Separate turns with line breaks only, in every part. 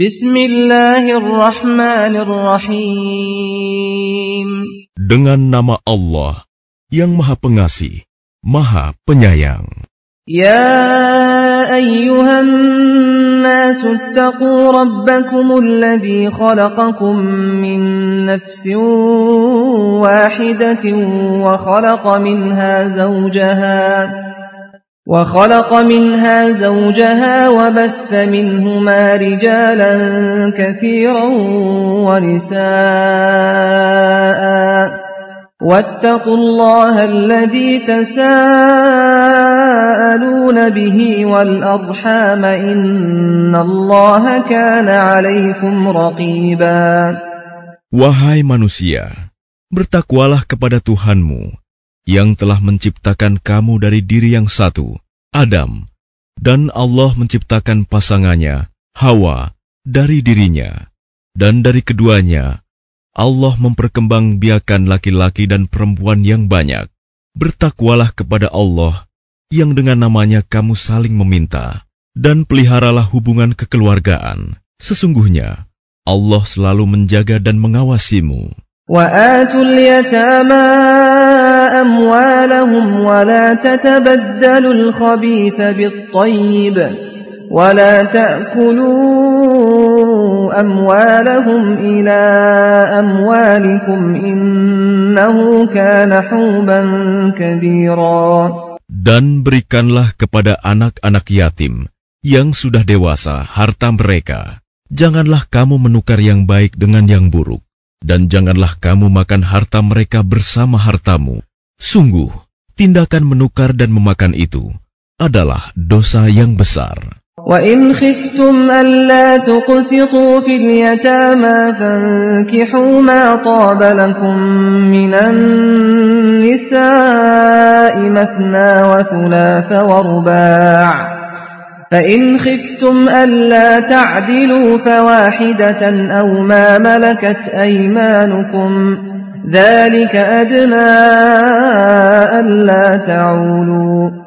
بسم الله
الرحمن الرحيم
Dengan nama Allah yang Maha Pengasih, Maha Penyayang.
يا أيها الناس اتقوا ربكم الذي خلقكم من نفس واحدة وخلق منها زوجها وخلق منها زوجها وبث منهما رجالا كثيرا ونساء واتقوا الله الذي تساءلون به والأرحام إن الله كان عليكم رقيبا
Wahai manusia, bertakwalah kepada Tuhanmu yang telah menciptakan kamu dari diri yang satu, Adam, dan Allah menciptakan pasangannya, Hawa, dari dirinya, dan dari keduanya, Allah memperkembangbiakan laki-laki dan perempuan yang banyak. Bertakwalah kepada Allah yang dengan namanya kamu saling meminta, dan peliharalah hubungan kekeluargaan. Sesungguhnya, Allah selalu menjaga dan mengawasimu.
وَآتُوا الْيَتَامَىٰ أموالهم ولا تتبدلوا الخبيث بالطيب ولا تأكلوا أموالهم إلى أموالكم إنه كان حوبا كبيرا
Dan berikanlah kepada anak-anak yatim yang sudah dewasa harta mereka. Janganlah kamu menukar yang baik dengan yang buruk, dan janganlah kamu makan harta mereka bersama hartamu, Sungguh, tindakan menukar dan memakan itu adalah dosa yang besar.
وَإِنْ خِفْتُمْ أَلَّا تُقْسِطُوا فِي الْيَتَامَى فَانْكِحُوا مَا طَابَ لَكُمْ مِنَ النِّسَاءِ مَثْنَى وَثُلَاثَ وَرُبَاعَ فَإِنْ خِفْتُمْ أَلَّا تَعْدِلُوا فَوَاحِدَةً أَوْ مَا مَلَكَتْ أَيْمَانُكُمْ ۗ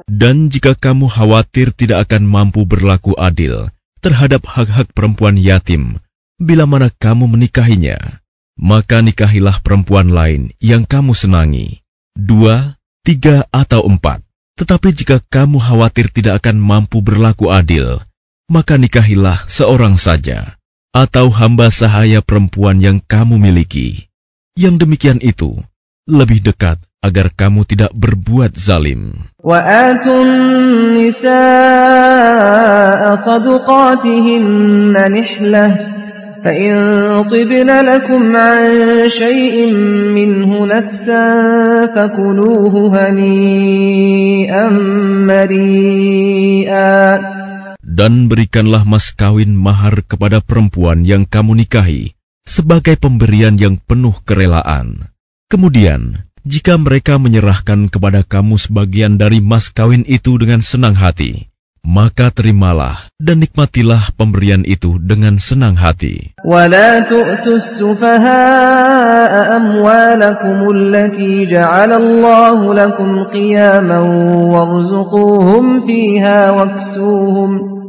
dan jika kamu khawatir tidak akan mampu berlaku adil terhadap hak-hak perempuan yatim, bila mana kamu menikahinya, maka nikahilah perempuan lain yang kamu senangi, dua, tiga, atau empat. Tetapi jika kamu khawatir tidak akan mampu berlaku adil, maka nikahilah seorang saja, atau hamba sahaya perempuan yang kamu miliki. Yang demikian itu lebih dekat agar kamu tidak berbuat zalim. Dan berikanlah mas kawin mahar kepada perempuan yang kamu nikahi, sebagai pemberian yang penuh kerelaan. Kemudian, jika mereka menyerahkan kepada kamu sebagian dari mas kawin itu dengan senang hati, maka terimalah dan nikmatilah pemberian itu dengan senang hati.
وَلَا تُؤْتُوا السُّفَهَاءَ أَمْوَالَكُمُ الَّتِي جَعَلَ اللَّهُ لَكُمْ قِيَامًا وَارْزُقُوهُمْ فِيهَا وَاكْسُوهُمْ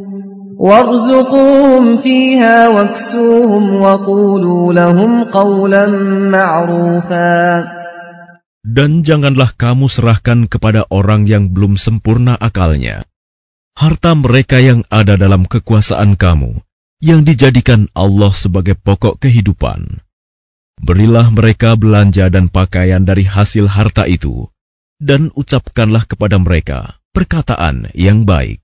وارزقوهم فيها واكسوهم وقولوا لهم قولا معروفا
Dan janganlah kamu serahkan kepada orang yang belum sempurna akalnya. Harta mereka yang ada dalam kekuasaan kamu, yang dijadikan Allah sebagai pokok kehidupan. Berilah mereka belanja dan pakaian dari hasil harta itu, dan ucapkanlah kepada mereka perkataan yang baik.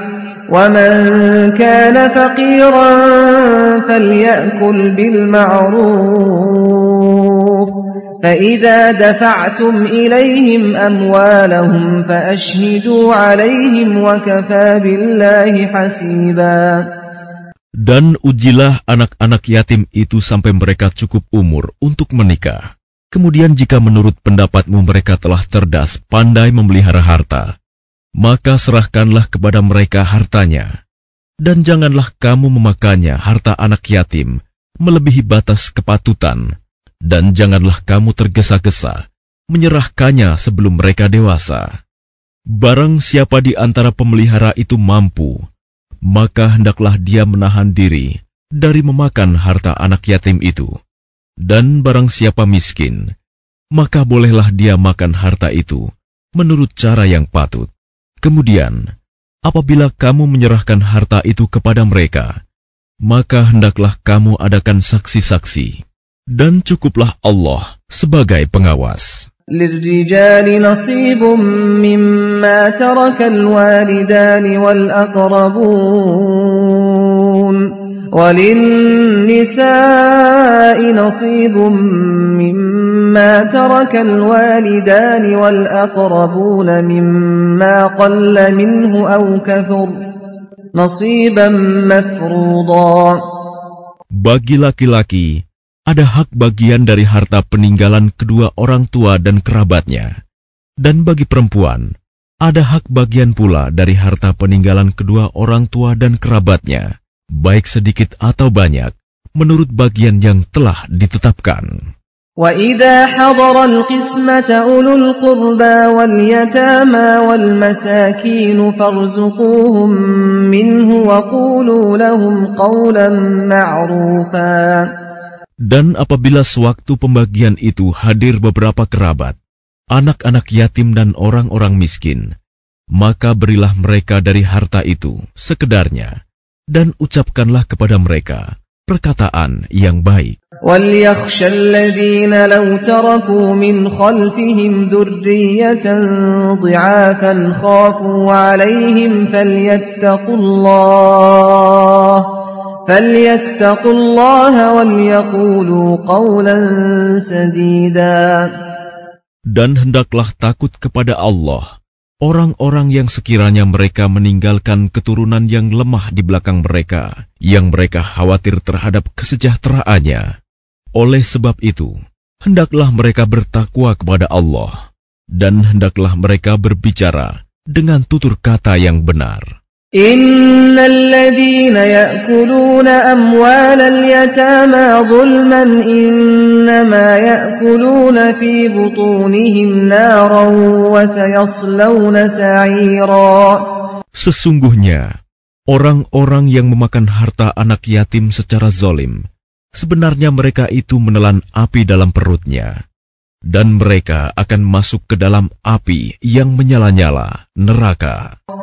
ومن كان فقيرا فليأكل بالمعروف فإذا دفعتم إليهم أموالهم فأشهدوا عليهم وكفى بالله حسيبا
Dan ujilah anak-anak yatim itu sampai mereka cukup umur untuk menikah. Kemudian jika menurut pendapatmu mereka telah cerdas, pandai memelihara harta, maka serahkanlah kepada mereka hartanya, dan janganlah kamu memakannya harta anak yatim melebihi batas kepatutan, dan janganlah kamu tergesa-gesa menyerahkannya sebelum mereka dewasa. Barang siapa di antara pemelihara itu mampu, maka hendaklah dia menahan diri dari memakan harta anak yatim itu. Dan barang siapa miskin, maka bolehlah dia makan harta itu menurut cara yang patut. Kemudian, apabila kamu menyerahkan harta itu kepada mereka, maka hendaklah kamu adakan saksi-saksi, dan cukuplah Allah sebagai pengawas. Bagi laki-laki, ada hak bagian dari harta peninggalan kedua orang tua dan kerabatnya. Dan bagi perempuan, ada hak bagian pula dari harta peninggalan kedua orang tua dan kerabatnya baik sedikit atau banyak, menurut bagian yang telah ditetapkan.
وَإِذَا حَضَرَ الْقِسْمَةَ أُولُو الْقُرْبَى وَالْيَتَامَى وَالْمَسَاكِينُ فَارْزُقُوهُمْ مِنْهُ وَقُولُوا لَهُمْ قَوْلًا مَّعْرُوفًا
Dan apabila sewaktu pembagian itu hadir beberapa kerabat, anak-anak yatim dan orang-orang miskin, maka berilah mereka dari harta itu sekedarnya, dan ucapkanlah kepada mereka perkataan yang baik. Dan hendaklah takut kepada Allah Orang-orang yang sekiranya mereka meninggalkan keturunan yang lemah di belakang mereka, yang mereka khawatir terhadap kesejahteraannya. Oleh sebab itu, hendaklah mereka bertakwa kepada Allah, dan hendaklah mereka berbicara dengan tutur kata yang benar.
إن الذين يأكلون أموال اليتامى ظلما إنما يأكلون في بطونهم نارا وسيصلون سعيرا
Sesungguhnya, orang-orang yang memakan harta anak yatim secara zolim, sebenarnya mereka itu menelan api dalam perutnya, dan mereka akan masuk ke dalam api yang menyala-nyala, neraka.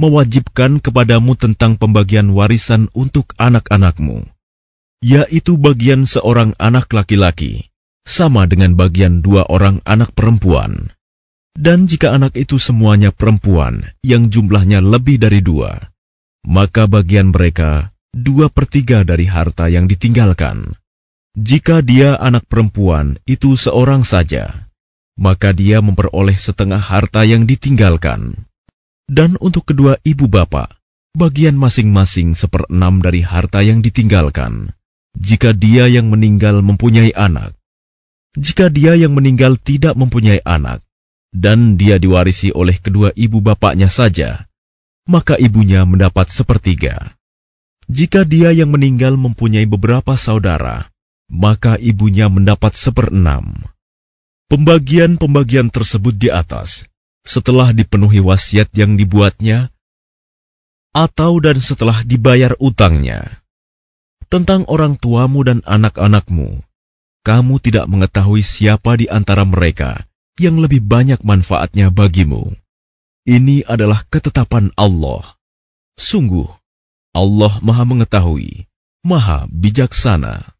mewajibkan kepadamu tentang pembagian warisan untuk anak-anakmu, yaitu bagian seorang anak laki-laki, sama dengan bagian dua orang anak perempuan. Dan jika anak itu semuanya perempuan yang jumlahnya lebih dari dua, maka bagian mereka dua per tiga dari harta yang ditinggalkan. Jika dia anak perempuan itu seorang saja, maka dia memperoleh setengah harta yang ditinggalkan dan untuk kedua ibu bapak, bagian masing-masing seperenam dari harta yang ditinggalkan, jika dia yang meninggal mempunyai anak. Jika dia yang meninggal tidak mempunyai anak, dan dia diwarisi oleh kedua ibu bapaknya saja, maka ibunya mendapat sepertiga. Jika dia yang meninggal mempunyai beberapa saudara, maka ibunya mendapat seperenam. Pembagian-pembagian tersebut di atas setelah dipenuhi wasiat yang dibuatnya, atau dan setelah dibayar utangnya. Tentang orang tuamu dan anak-anakmu, kamu tidak mengetahui siapa di antara mereka yang lebih banyak manfaatnya bagimu. Ini adalah ketetapan Allah. Sungguh, Allah Maha Mengetahui, Maha Bijaksana.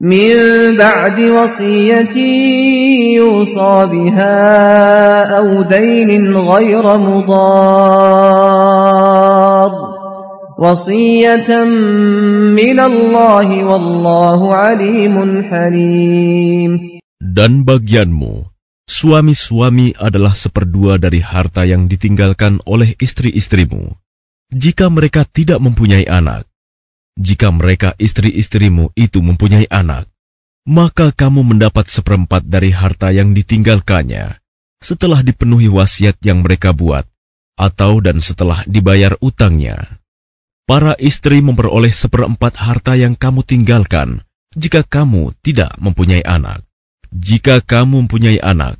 من بعد وصية يوصى بها أو دين غير مضار وصية من الله والله عليم حليم
Dan bagianmu, suami-suami adalah seperdua dari harta yang ditinggalkan oleh istri-istrimu. Jika mereka tidak mempunyai anak, jika mereka istri-istrimu itu mempunyai anak, maka kamu mendapat seperempat dari harta yang ditinggalkannya setelah dipenuhi wasiat yang mereka buat atau dan setelah dibayar utangnya. Para istri memperoleh seperempat harta yang kamu tinggalkan jika kamu tidak mempunyai anak. Jika kamu mempunyai anak,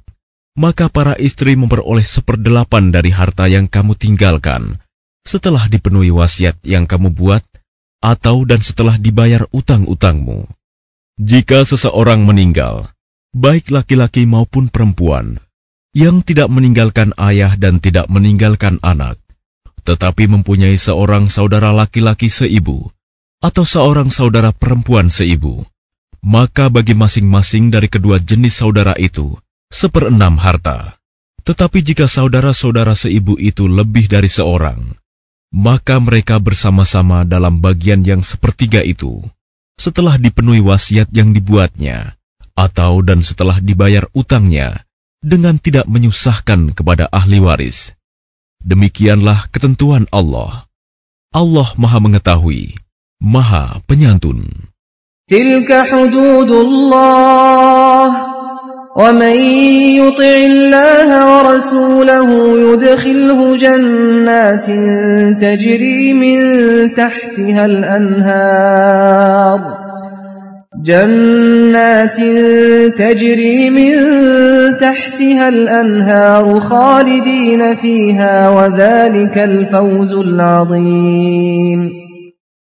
maka para istri memperoleh seperdelapan dari harta yang kamu tinggalkan setelah dipenuhi wasiat yang kamu buat atau dan setelah dibayar utang-utangmu. Jika seseorang meninggal, baik laki-laki maupun perempuan, yang tidak meninggalkan ayah dan tidak meninggalkan anak, tetapi mempunyai seorang saudara laki-laki seibu atau seorang saudara perempuan seibu, maka bagi masing-masing dari kedua jenis saudara itu seperenam harta. Tetapi jika saudara-saudara seibu itu lebih dari seorang, maka mereka bersama-sama dalam bagian yang sepertiga itu, setelah dipenuhi wasiat yang dibuatnya, atau dan setelah dibayar utangnya, dengan tidak menyusahkan kepada ahli waris. Demikianlah ketentuan Allah. Allah Maha Mengetahui, Maha Penyantun.
Tilka hududullah ومن يطع الله ورسوله يدخله جنات تجري من تحتها الأنهار جنات تجري من تحتها الأنهار خالدين فيها وذلك الفوز
العظيم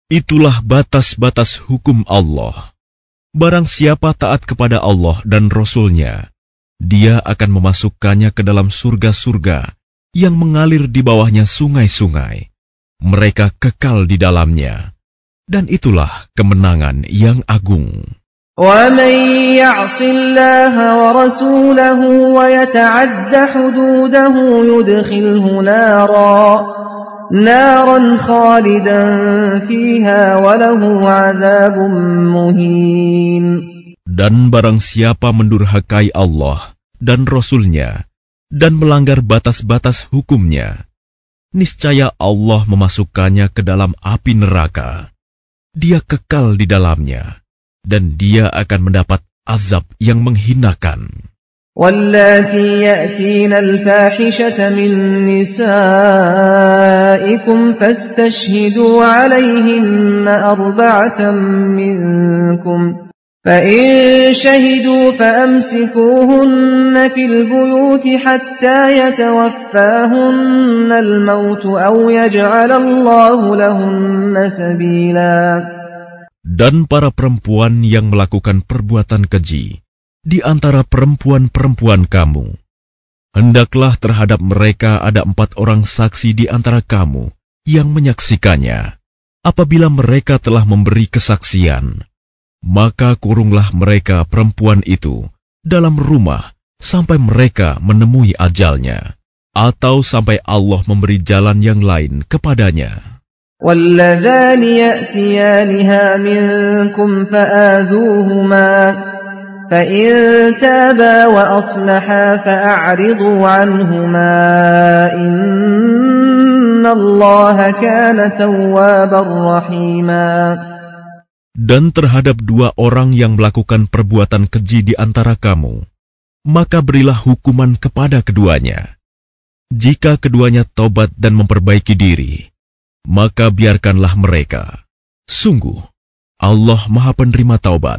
Itulah batas-batas hukum Allah. Barang siapa taat kepada Allah dan Rasul-Nya, dia akan memasukkannya ke dalam surga-surga yang mengalir di bawahnya sungai-sungai. Mereka kekal di dalamnya. Dan itulah kemenangan yang agung.
وَمَن يَعْصِ اللَّهَ وَرَسُولَهُ وَيَتَعَدَّ حُدُودَهُ يُدْخِلْهُ نَارًا نارا خالدا فيها وله عذاب مهين
Dan barang siapa mendurhakai Allah dan Rasulnya dan melanggar batas-batas hukumnya, niscaya Allah memasukkannya ke dalam api neraka. Dia kekal di dalamnya, dan dia akan mendapat azab yang menghinakan.
واللاتي يأتين الفاحشة من نسائكم فاستشهدوا عليهن أربعة منكم فإن شهدوا فأمسكوهن في البيوت حتى يتوفاهن الموت أو يجعل الله لهن سبيلا
Dan para perempuan yang melakukan perbuatan keji, di antara perempuan-perempuan kamu. Hendaklah terhadap mereka ada empat orang saksi di antara kamu yang menyaksikannya. Apabila mereka telah memberi kesaksian, maka kurunglah mereka perempuan itu dalam rumah sampai mereka menemui ajalnya, atau sampai Allah memberi jalan yang lain kepadanya.
وَالَّذَانِ يَأْتِيَانِهَا مِنْكُمْ فَآذُوهُمَا dan terhadap
dua orang yang melakukan perbuatan keji di antara kamu, maka berilah hukuman kepada keduanya. Jika keduanya tobat dan memperbaiki diri, maka biarkanlah mereka. Sungguh, Allah Maha Penerima Taubat.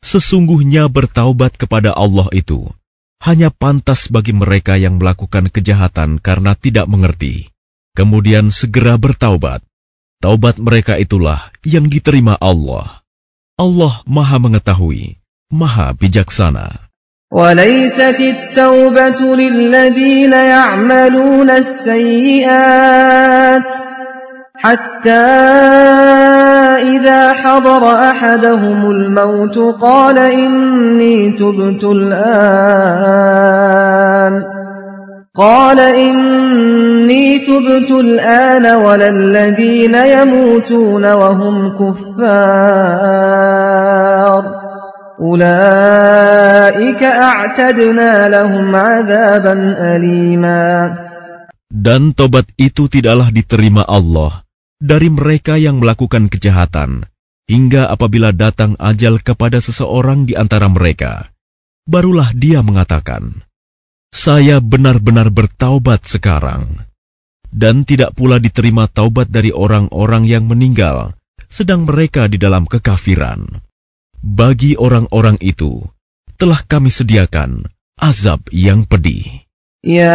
Sesungguhnya bertaubat kepada Allah itu hanya pantas bagi mereka yang melakukan kejahatan karena tidak mengerti. Kemudian segera bertaubat. Taubat mereka itulah yang diterima Allah. Allah Maha Mengetahui, Maha Bijaksana.
وليست التوبة إذا حضر أحدهم الموت قال إني تبت الآن قال إني تبت الآن ولا الذين يموتون وهم كفار أولئك أعتدنا لهم عذابا أليما
Dan tobat itu tidaklah diterima Allah dari mereka yang melakukan kejahatan, hingga apabila datang ajal kepada seseorang di antara mereka, barulah dia mengatakan, "Saya benar-benar bertaubat sekarang." Dan tidak pula diterima taubat dari orang-orang yang meninggal, sedang mereka di dalam kekafiran. Bagi orang-orang itu, telah kami sediakan azab yang pedih.
Ya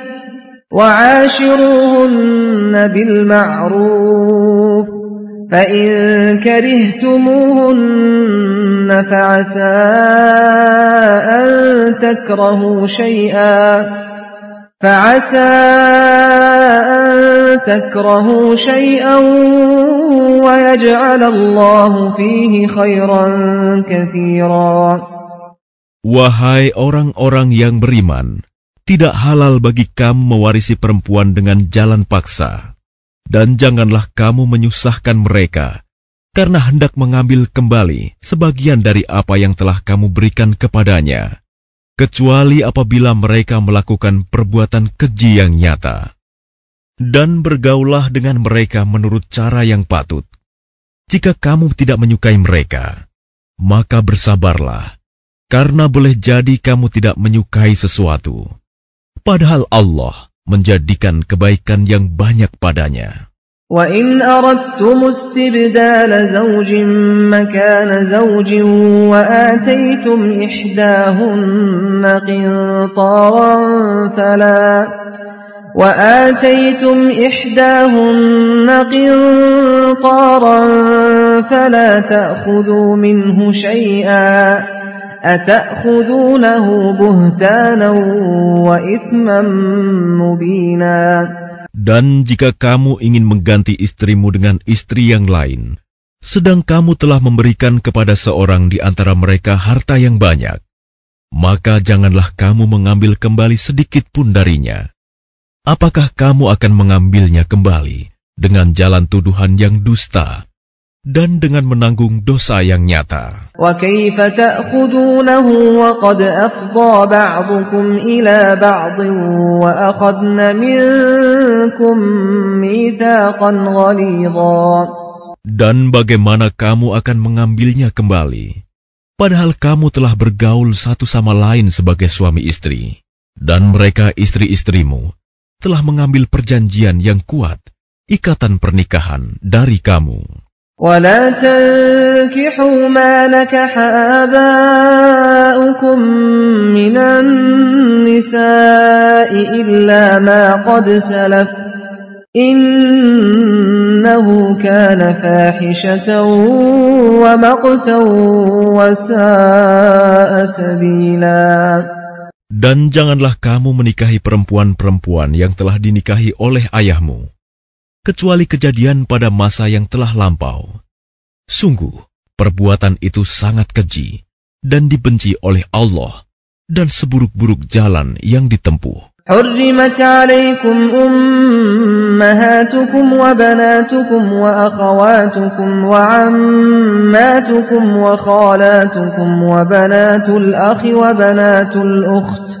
وعاشروهن بالمعروف فإن كرهتموهن فعسى أن تكرهوا شيئا فعسى أن تكرهوا شيئا ويجعل الله فيه خيرا كثيرا
وهاي orang-orang yang beriman, tidak halal bagi kamu mewarisi perempuan dengan jalan paksa, dan janganlah kamu menyusahkan mereka, karena hendak mengambil kembali sebagian dari apa yang telah kamu berikan kepadanya, kecuali apabila mereka melakukan perbuatan keji yang nyata. Dan bergaulah dengan mereka menurut cara yang patut. Jika kamu tidak menyukai mereka, maka bersabarlah, karena boleh jadi kamu tidak menyukai sesuatu. padahal Allah menjadikan kebaikan yang banyak padanya.
وَإِنْ أَرَدْتُمُ اسْتِبْدَالَ زَوْجٍ مَكَانَ زَوْجٍ وَآتَيْتُمْ إِحْدَاهُنَّ قِنْطَارًا فَلَا وَآتَيْتُمْ إِحْدَاهُنَّ قِنْطَارًا فَلَا تَأْخُذُوا مِنْهُ شَيْئًا
Dan jika kamu ingin mengganti istrimu dengan istri yang lain, sedang kamu telah memberikan kepada seorang di antara mereka harta yang banyak, maka janganlah kamu mengambil kembali sedikit pun darinya. Apakah kamu akan mengambilnya kembali dengan jalan tuduhan yang dusta? dan dengan menanggung dosa yang nyata. Dan bagaimana kamu akan mengambilnya kembali, padahal kamu telah bergaul satu sama lain sebagai suami istri, dan mereka istri-istrimu telah mengambil perjanjian yang kuat, ikatan pernikahan dari kamu.
ولا تنكحوا ما نكح آباؤكم من النساء إلا ما قد سلف إنه كان فاحشة ومقتا وساء سبيلا
Dan janganlah kamu menikahi perempuan-perempuan yang telah dinikahi oleh ayahmu kecuali kejadian pada masa yang telah lampau. Sungguh, perbuatan itu sangat keji dan dibenci oleh Allah dan seburuk-buruk jalan yang ditempuh.
حرمت عليكم أمهاتكم وبناتكم وأخواتكم وعماتكم وخالاتكم وبنات الأخ وبنات الأخت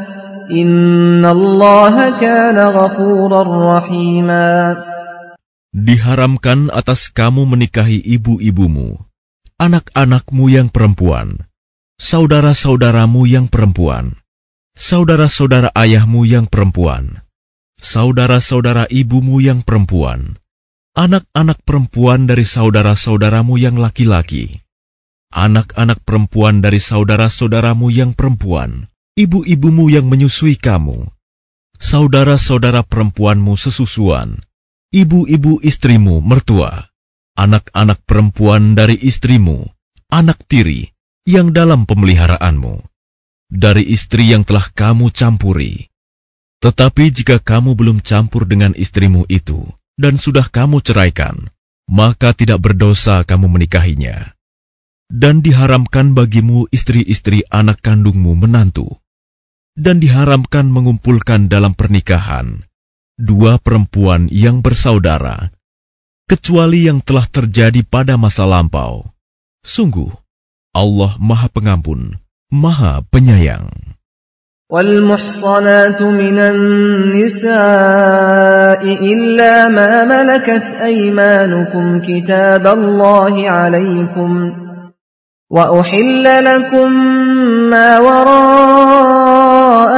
Diharamkan atas kamu menikahi ibu-ibumu, anak-anakmu yang perempuan, saudara-saudaramu yang perempuan, saudara-saudara ayahmu yang perempuan, saudara-saudara ibumu yang perempuan, anak-anak perempuan dari saudara-saudaramu yang laki-laki, anak-anak perempuan dari saudara-saudaramu yang perempuan, ibu-ibumu yang menyusui kamu, saudara-saudara perempuanmu sesusuan, ibu-ibu istrimu mertua, anak-anak perempuan dari istrimu, anak tiri yang dalam pemeliharaanmu, dari istri yang telah kamu campuri. Tetapi jika kamu belum campur dengan istrimu itu dan sudah kamu ceraikan, maka tidak berdosa kamu menikahinya. Dan diharamkan bagimu istri-istri anak kandungmu menantu dan diharamkan mengumpulkan dalam pernikahan dua perempuan yang bersaudara, kecuali yang telah terjadi pada masa lampau. Sungguh, Allah Maha Pengampun, Maha Penyayang.
والمحصنات من النساء إلا ما ملكت أيمانكم كتاب الله عليكم وأحل لكم ما وراء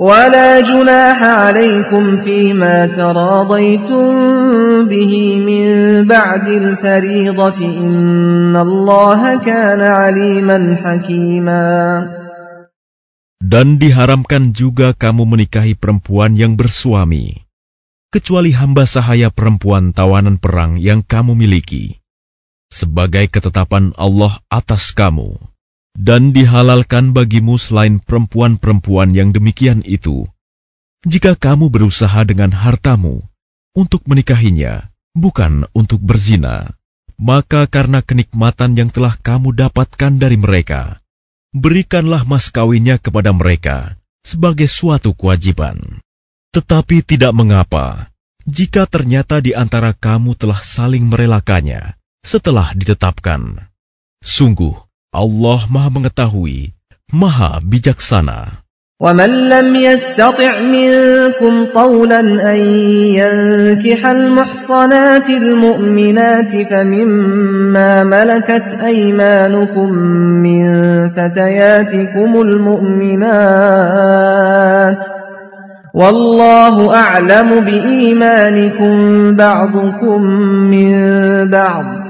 ولا جناح عليكم فيما تراضيتم به من بعد الفريضة إن الله كان عليما حكيما
Dan diharamkan juga kamu menikahi perempuan yang bersuami, kecuali hamba sahaya perempuan tawanan perang yang kamu miliki, sebagai ketetapan Allah atas kamu. Dan dihalalkan bagimu selain perempuan-perempuan yang demikian itu, jika kamu berusaha dengan hartamu untuk menikahinya, bukan untuk berzina, maka karena kenikmatan yang telah kamu dapatkan dari mereka, berikanlah mas kawinnya kepada mereka sebagai suatu kewajiban. Tetapi tidak mengapa jika ternyata di antara kamu telah saling merelakannya setelah ditetapkan. Sungguh, Allah Maha mengetahui, Maha bijaksana.
ومن لم يستطع منكم طولا أن ينكح المحصنات المؤمنات فمما ملكت أيمانكم من فتياتكم المؤمنات والله أعلم بإيمانكم بعضكم من بعض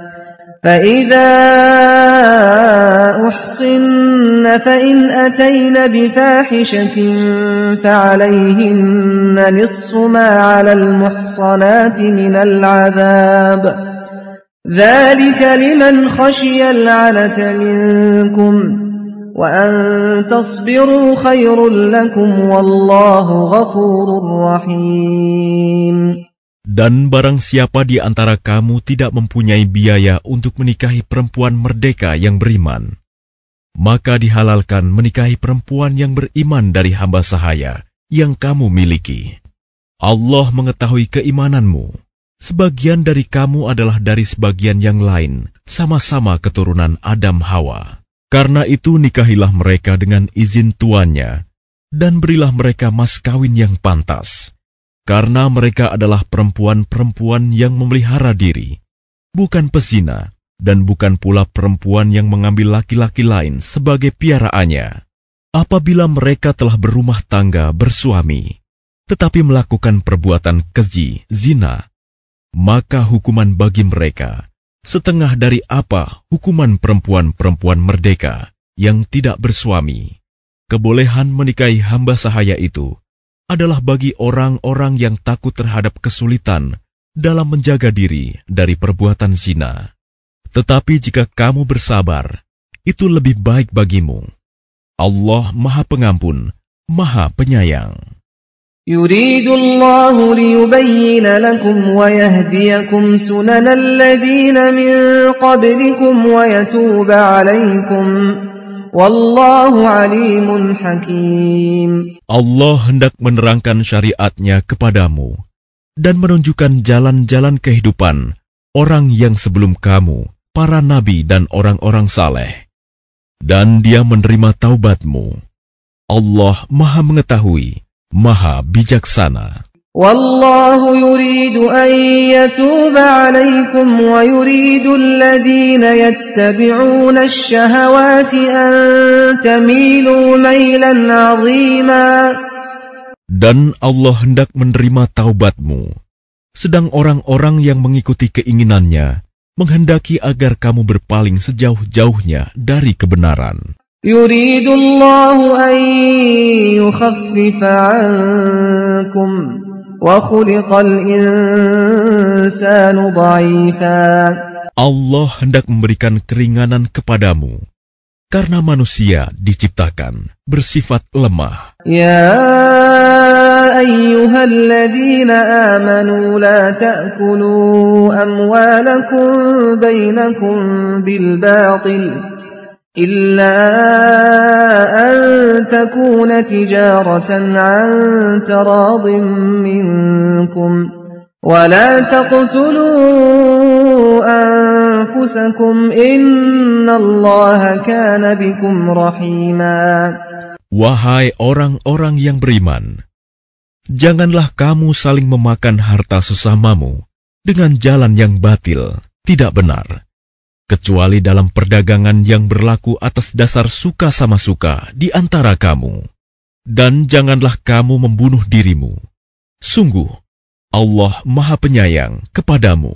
فإذا أحصن فإن أتين بفاحشة فعليهن نص ما على المحصنات من العذاب ذلك لمن خشي العنة منكم وأن تصبروا خير لكم والله غفور
رحيم Dan barang siapa di antara kamu tidak mempunyai biaya untuk menikahi perempuan merdeka yang beriman, maka dihalalkan menikahi perempuan yang beriman dari hamba sahaya yang kamu miliki. Allah mengetahui keimananmu. Sebagian dari kamu adalah dari sebagian yang lain, sama-sama keturunan Adam Hawa. Karena itu nikahilah mereka dengan izin tuannya, dan berilah mereka mas kawin yang pantas.' karena mereka adalah perempuan-perempuan yang memelihara diri, bukan pesina, dan bukan pula perempuan yang mengambil laki-laki lain sebagai piaraannya. Apabila mereka telah berumah tangga bersuami, tetapi melakukan perbuatan keji, zina, maka hukuman bagi mereka setengah dari apa hukuman perempuan-perempuan merdeka yang tidak bersuami. Kebolehan menikahi hamba sahaya itu adalah bagi orang-orang yang takut terhadap kesulitan dalam menjaga diri dari perbuatan zina. Tetapi jika kamu bersabar, itu lebih baik bagimu. Allah Maha Pengampun, Maha Penyayang.
Yuridullahu liyubayyina lakum wa yahdiyakum min qablikum wa yatuba alaikum.
Allah hendak menerangkan syariatnya kepadamu dan menunjukkan jalan-jalan kehidupan orang yang sebelum kamu, para nabi dan orang-orang saleh. Dan dia menerima taubatmu. Allah maha mengetahui, maha bijaksana.
Dan Allah
hendak menerima taubatmu sedang orang-orang yang mengikuti keinginannya menghendaki agar kamu berpaling sejauh-jauhnya dari kebenaran.
Yuridullahu an yukhaffifa ankum Allah
hendak memberikan keringanan kepadamu karena manusia diciptakan bersifat lemah.
Ya ayyuhalladzina amanu la ta'kulu amwalakum bainakum bil batil. إلا أن تكون تجارة عن تراض منكم ولا تقتلوا أنفسكم إن الله كان بكم رحيما
Wahai orang-orang yang beriman, janganlah kamu saling memakan harta sesamamu dengan jalan yang batil, tidak benar kecuali dalam perdagangan yang berlaku atas dasar suka sama suka di antara kamu. Dan janganlah kamu membunuh dirimu. Sungguh, Allah Maha Penyayang kepadamu.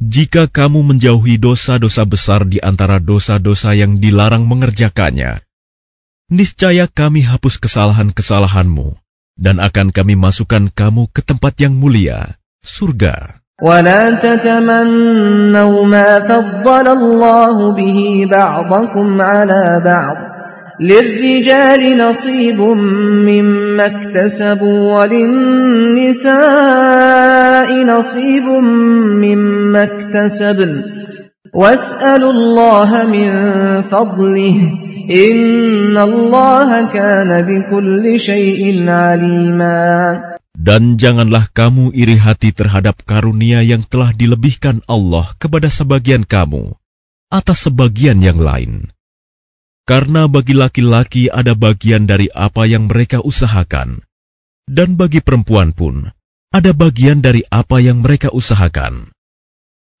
Jika kamu menjauhi dosa-dosa besar di antara dosa-dosa yang dilarang mengerjakannya, niscaya kami hapus kesalahan-kesalahanmu, dan akan kami masukkan kamu ke tempat yang mulia, surga.
ولا للرجال نصيب مما اكتسبوا وللنساء نصيب مما اكتسبن واسألوا الله من فضله إن الله كان بكل شيء عليما
Dan janganlah kamu iri hati terhadap karunia yang telah dilebihkan Allah kepada sebagian kamu atas sebagian yang lain. Karena bagi laki-laki ada bagian dari apa yang mereka usahakan, dan bagi perempuan pun ada bagian dari apa yang mereka usahakan.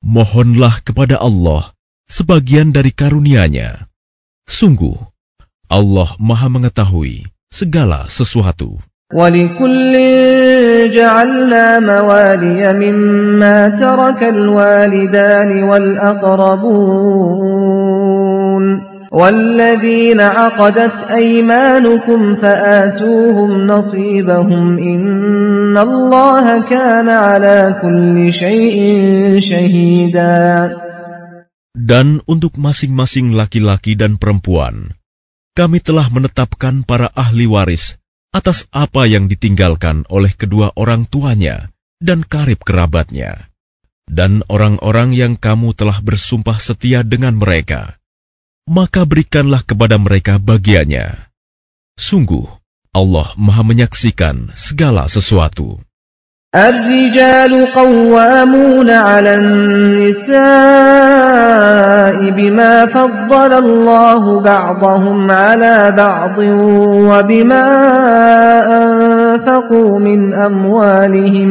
Mohonlah kepada Allah sebagian dari karunia-Nya. Sungguh, Allah Maha Mengetahui segala sesuatu.
والذين عقدت أيمانكم فآتوهم نصيبهم إن الله كان على كل شيء شهيدا
Dan untuk masing-masing laki-laki dan perempuan, kami telah menetapkan para ahli waris atas apa yang ditinggalkan oleh kedua orang tuanya dan karib kerabatnya, dan orang-orang yang kamu telah bersumpah setia dengan mereka maka berikanlah kepada mereka bagiannya. Sungguh, Allah Maha Menyaksikan segala sesuatu.
الرجال قوامون على النساء بما فضل الله بعضهم على بعض وبما أنفقوا من أموالهم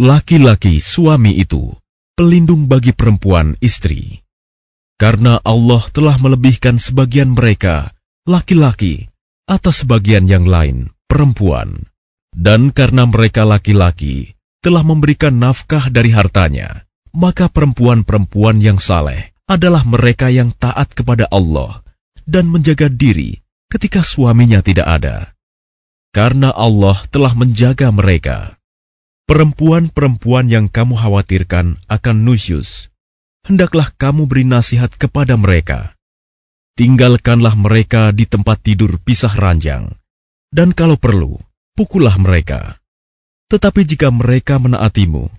Laki-laki suami itu pelindung bagi perempuan istri. Karena Allah telah melebihkan sebagian mereka, laki-laki, atas sebagian yang lain, perempuan. Dan karena mereka laki-laki telah memberikan nafkah dari hartanya, maka perempuan-perempuan yang saleh adalah mereka yang taat kepada Allah dan menjaga diri ketika suaminya tidak ada, karena Allah telah menjaga mereka. Perempuan-perempuan yang kamu khawatirkan akan nusyus, hendaklah kamu beri nasihat kepada mereka. Tinggalkanlah mereka di tempat tidur pisah ranjang, dan kalau perlu, pukullah mereka. Tetapi jika mereka menaatimu,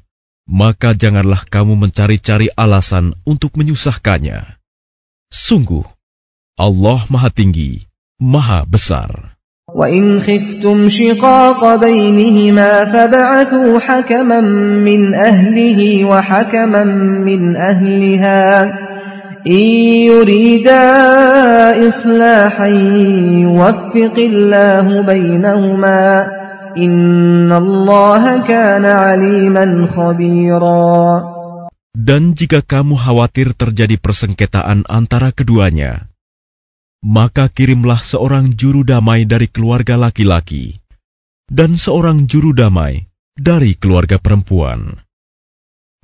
maka janganlah kamu mencari-cari alasan untuk menyusahkannya. Sungguh, Allah Maha Tinggi Maha Besar.
وإن خفتم شقاق بينهما فبعثوا حكما من أهله وحكما من أهلها إن يريدا إصلاحا يوفق الله بينهما إن الله كان عليما خبيرا
Dan jika kamu khawatir terjadi persengketaan antara keduanya, maka kirimlah seorang juru damai dari keluarga laki-laki dan seorang juru damai dari keluarga perempuan.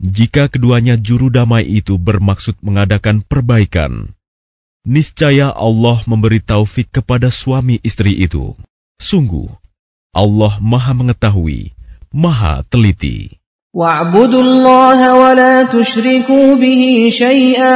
Jika keduanya juru damai itu bermaksud mengadakan perbaikan, niscaya Allah memberi taufik kepada suami istri itu. Sungguh, Allah Maha Mengetahui, Maha Teliti.
وَاعْبُدُوا اللَّهَ وَلَا تُشْرِكُوا بِهِ شَيْئًا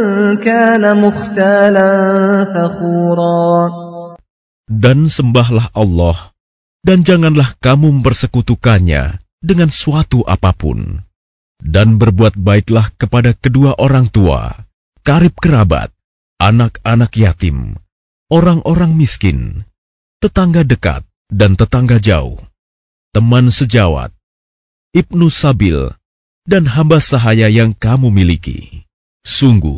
Dan sembahlah Allah, dan janganlah kamu mempersekutukannya dengan suatu apapun. Dan berbuat baiklah kepada kedua orang tua, karib kerabat, anak-anak yatim, orang-orang miskin, tetangga dekat dan tetangga jauh, teman sejawat, ibnu sabil, dan hamba sahaya yang kamu miliki. Sungguh,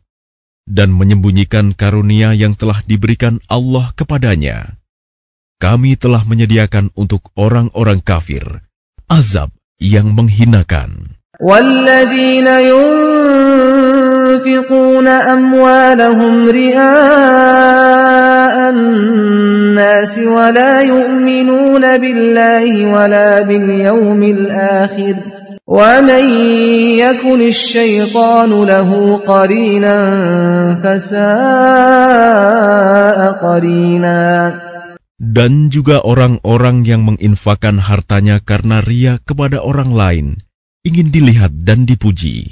dan menyembunyikan karunia yang telah diberikan Allah kepadanya. Kami telah menyediakan untuk orang-orang kafir azab yang menghinakan.
والذين ينفقون dan
juga orang-orang yang menginfakan hartanya karena ria kepada orang lain, ingin dilihat dan dipuji.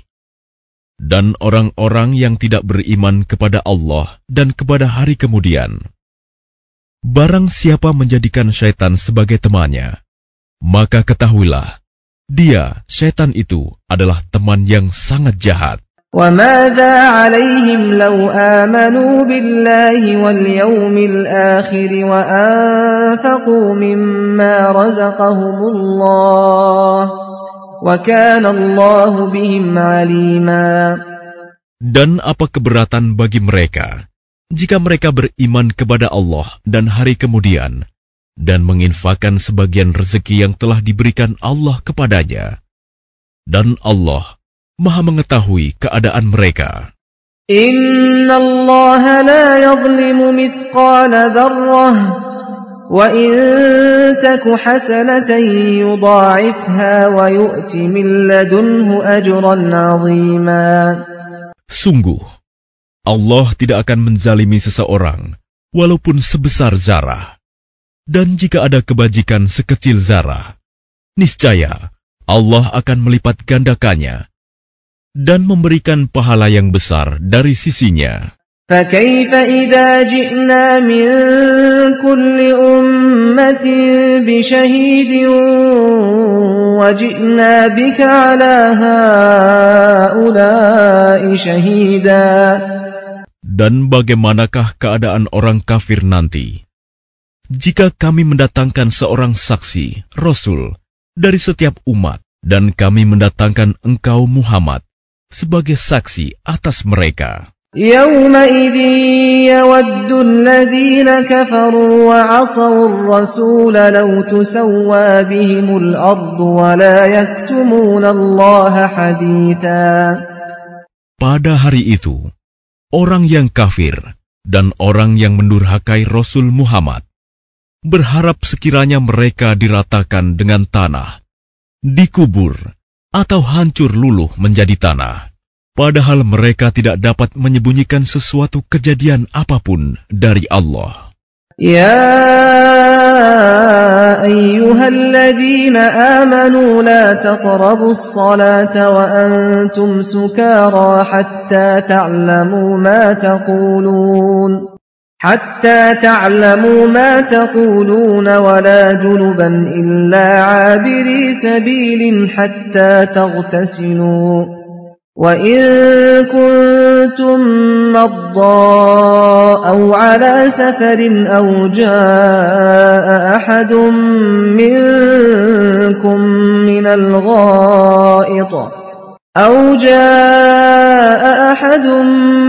Dan orang-orang yang tidak beriman kepada Allah dan kepada hari kemudian. Barang siapa menjadikan syaitan sebagai temannya, maka ketahuilah, dia, setan itu, adalah teman yang sangat jahat. Dan apa keberatan bagi mereka jika mereka beriman kepada Allah dan hari kemudian dan menginfakan sebagian rezeki yang telah diberikan Allah kepadanya. Dan Allah maha mengetahui keadaan mereka.
Inna Allah la yadlimu mithqala darrah, wa in taku hasanatan yudha'ifha wa yu'ti min ladunhu ajran 'azima.
Sungguh, Allah tidak akan menzalimi seseorang, walaupun sebesar zarah. Dan jika ada kebajikan sekecil zarah, niscaya Allah akan melipat gandakannya dan memberikan pahala yang besar dari sisinya. Dan bagaimanakah keadaan orang kafir nanti jika kami mendatangkan seorang saksi, Rasul, dari setiap umat, dan kami mendatangkan engkau Muhammad sebagai saksi atas mereka. Pada hari itu, orang yang kafir dan orang yang mendurhakai Rasul Muhammad berharap sekiranya mereka diratakan dengan tanah, dikubur, atau hancur luluh menjadi tanah, padahal mereka tidak dapat menyembunyikan sesuatu kejadian apapun dari Allah.
Ya أيها الذين آمنوا لا تقربوا الصلاة وأنتم سكارى حتى تعلموا حتى تعلموا ما تقولون ولا جنبا إلا عابري سبيل حتى تغتسلوا وإن كنتم مضى أو على سفر أو جاء أحد منكم من الغائط أو جاء أحد منكم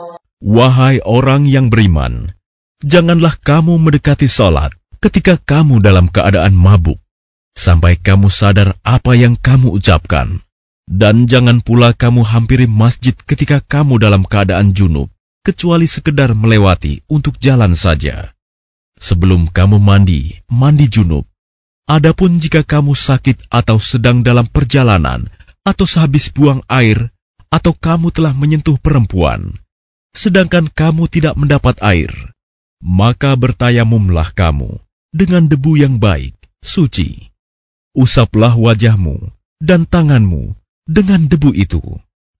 Wahai orang yang beriman, janganlah kamu mendekati sholat ketika kamu dalam keadaan mabuk, sampai kamu sadar apa yang kamu ucapkan. Dan jangan pula kamu hampiri masjid ketika kamu dalam keadaan junub, kecuali sekedar melewati untuk jalan saja. Sebelum kamu mandi, mandi junub. Adapun jika kamu sakit atau sedang dalam perjalanan, atau sehabis buang air, atau kamu telah menyentuh perempuan, sedangkan kamu tidak mendapat air, maka bertayamumlah kamu dengan debu yang baik, suci. Usaplah wajahmu dan tanganmu dengan debu itu.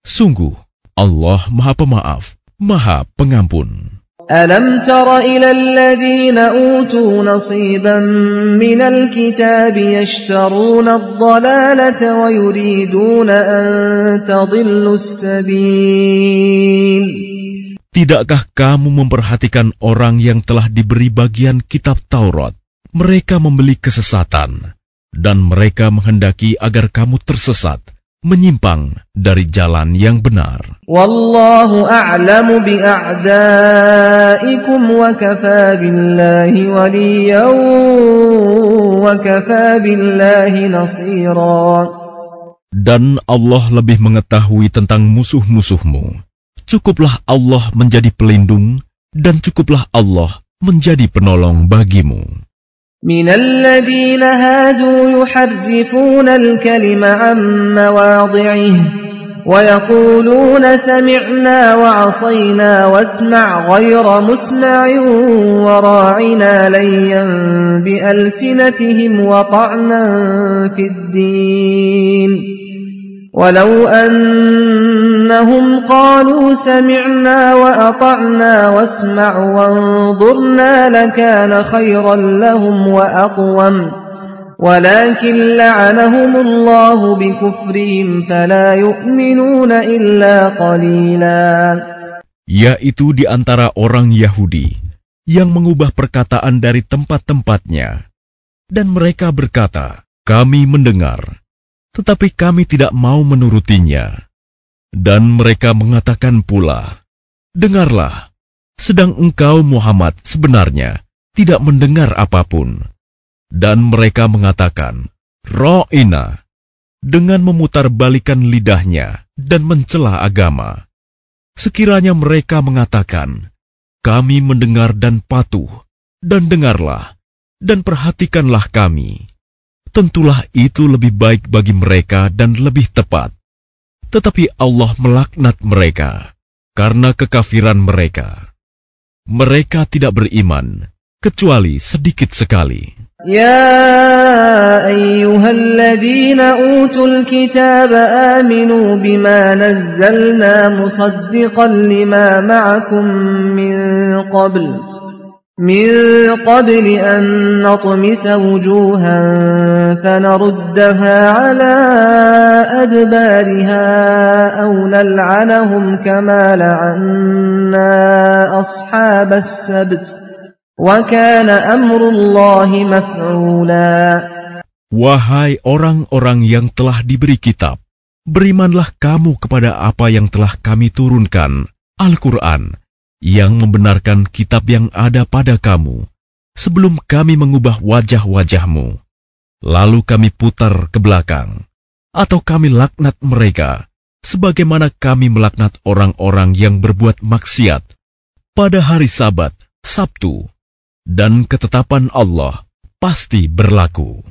Sungguh, Allah Maha Pemaaf, Maha Pengampun. Tidakkah kamu memperhatikan orang yang telah diberi bagian kitab Taurat? Mereka membeli kesesatan, dan mereka menghendaki agar kamu tersesat, menyimpang dari jalan yang benar.
Wallahu a'lamu bi'a'daikum wa kafa billahi wa kafa
billahi nasira. Dan Allah lebih mengetahui tentang musuh-musuhmu. cukuplah Allah menjadi pelindung dan cukuplah Allah menjadi penolong bagimu.
من الذين هادوا يحرفون الكلم عن مواضعه ويقولون سمعنا وعصينا واسمع غير مسمع وراعنا ليا بألسنتهم وطعنا في الدين ولو أن innahum قالوا سمعنا وأطعنا واسمع وانظرنا لكان خيرا لهم lahum ولكن لعنهم الله بكفرهم فلا يؤمنون إلا قليلا
yaitu di antara orang Yahudi yang mengubah perkataan dari tempat-tempatnya dan mereka berkata kami mendengar tetapi kami tidak mau menurutinya dan mereka mengatakan pula, Dengarlah, sedang engkau Muhammad sebenarnya tidak mendengar apapun. Dan mereka mengatakan, Ro'ina, dengan memutarbalikan lidahnya dan mencela agama. Sekiranya mereka mengatakan, Kami mendengar dan patuh, dan dengarlah, dan perhatikanlah kami. Tentulah itu lebih baik bagi mereka dan lebih tepat tetapi Allah melaknat mereka karena kekafiran mereka. Mereka tidak beriman kecuali sedikit sekali.
Ya ayyuhalladzina utul kitaba aminu bima nazzalna musaddiqan lima ma'akum min qabl. من قبل أن نطمس وجوها فنردها على أدبارها أو نلعنهم كما لعنا أصحاب السبت وكان أمر الله مفعولا
Wahai orang-orang yang telah diberi kitab, berimanlah kamu kepada apa yang telah kami turunkan, Al-Quran, yang membenarkan kitab yang ada pada kamu sebelum kami mengubah wajah-wajahmu. Lalu kami putar ke belakang, atau kami laknat mereka, sebagaimana kami melaknat orang-orang yang berbuat maksiat pada hari Sabat, Sabtu, dan ketetapan Allah pasti berlaku.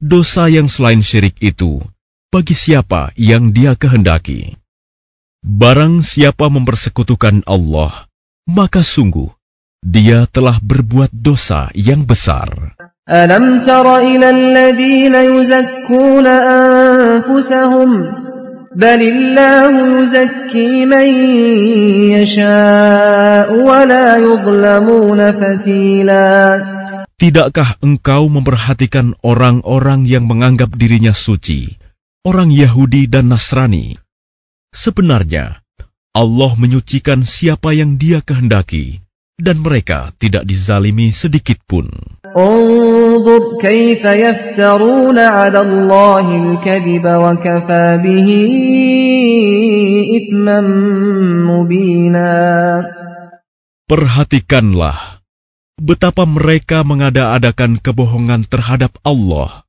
dosa yang selain syirik itu bagi siapa yang dia kehendaki. Barang siapa mempersekutukan Allah, maka sungguh dia telah berbuat dosa yang besar.
Alam tara ila alladhina yuzakkuna anfusahum balillahu yuzakki man yasha'u wa la yuzlamuna fatila.
Tidakkah engkau memperhatikan orang-orang yang menganggap dirinya suci, orang Yahudi dan Nasrani? Sebenarnya, Allah menyucikan siapa yang dia kehendaki, dan mereka tidak dizalimi sedikit pun. Perhatikanlah betapa mereka mengada-adakan kebohongan terhadap Allah,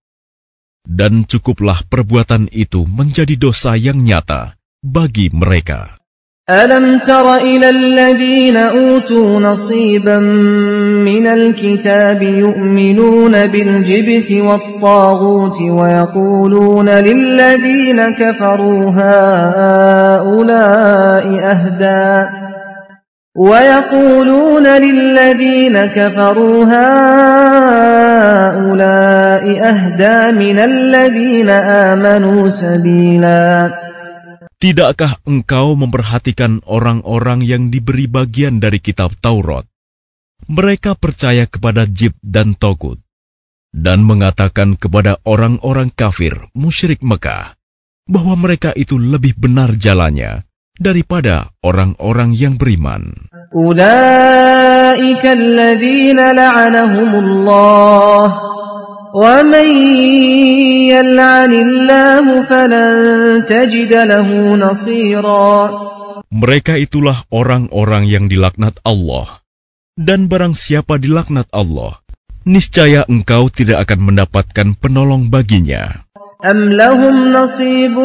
dan cukuplah perbuatan itu menjadi dosa yang nyata bagi mereka.
Alam tara ila alladhina utu nasiban minal kitab yu'minuna bil jibti wa taghuti wa yaquluna lilladhina kafaru ulai ahda' ويقولون للذين كفروا هؤلاء أهدى من الذين آمنوا سبيلا
Tidakkah engkau memperhatikan orang-orang yang diberi bagian dari kitab Taurat? Mereka percaya kepada Jib dan Togut, dan mengatakan kepada orang-orang kafir musyrik Mekah bahwa mereka itu lebih benar jalannya daripada orang-orang yang beriman. Mereka itulah orang-orang yang dilaknat Allah. Dan barang siapa dilaknat Allah, niscaya engkau tidak akan mendapatkan penolong baginya.
أم لهم نصيب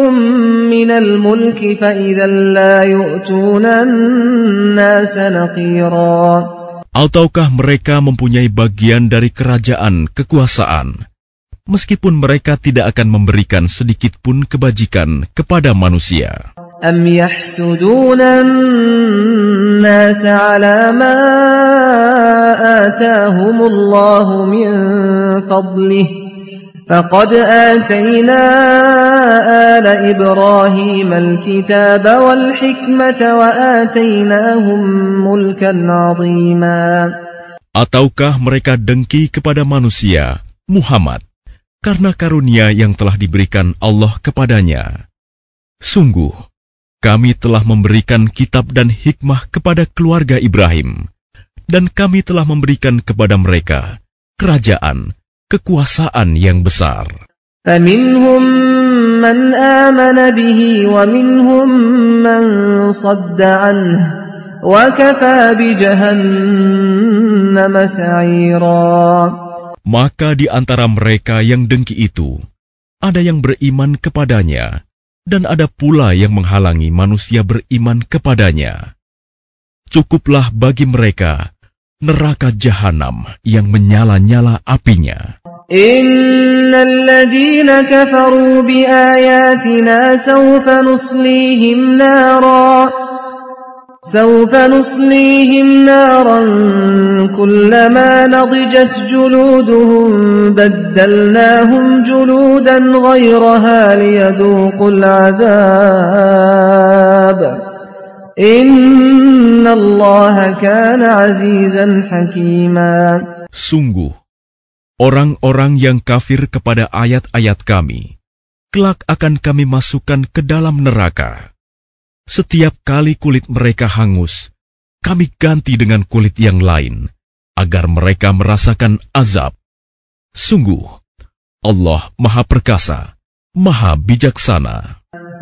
من الملك فإذا لا يؤتون الناس نقيرا
Ataukah mereka mempunyai bagian dari kerajaan, kekuasaan, meskipun mereka tidak akan memberikan sedikit pun kebajikan kepada manusia?
فقد آتينا آل إبراهيم الكتاب والحكمة وآتيناهم ملكا عظيما
Ataukah mereka dengki kepada manusia, Muhammad, karena karunia yang telah diberikan Allah kepadanya? Sungguh, kami telah memberikan kitab dan hikmah kepada keluarga Ibrahim, dan kami telah memberikan kepada mereka kerajaan kekuasaan yang besar. Maka di antara mereka yang dengki itu, ada yang beriman kepadanya, dan ada pula yang menghalangi manusia beriman kepadanya. Cukuplah bagi mereka neraka jahanam yang menyala-nyala apinya.
Innalladzina kafaru biayatina sawfa nuslihim nara sawfa nuslihim naran kullama nadijat
Sungguh, orang-orang yang kafir kepada ayat-ayat kami, kelak akan kami masukkan ke dalam neraka. Setiap kali kulit mereka hangus, kami ganti dengan kulit yang lain, agar mereka merasakan azab. Sungguh, Allah Maha Perkasa, Maha Bijaksana.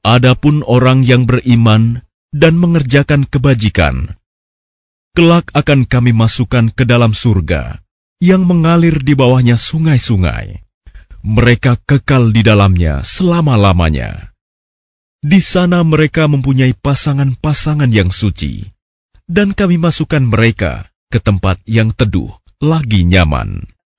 Adapun orang yang beriman dan mengerjakan kebajikan, kelak akan kami masukkan ke dalam surga yang mengalir di bawahnya sungai-sungai. Mereka kekal di dalamnya selama-lamanya. Di sana mereka mempunyai pasangan-pasangan yang suci, dan kami masukkan mereka ke tempat yang teduh lagi nyaman.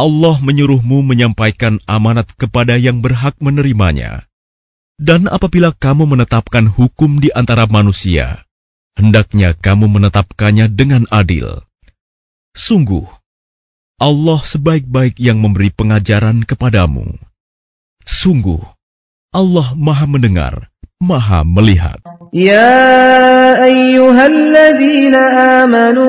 Allah menyuruhmu menyampaikan amanat kepada yang berhak menerimanya. Dan apabila kamu menetapkan hukum di antara manusia, hendaknya kamu menetapkannya dengan adil. Sungguh, Allah sebaik-baik yang memberi pengajaran kepadamu. Sungguh, Allah maha mendengar, maha melihat.
Ya ayyuhalladzina amanu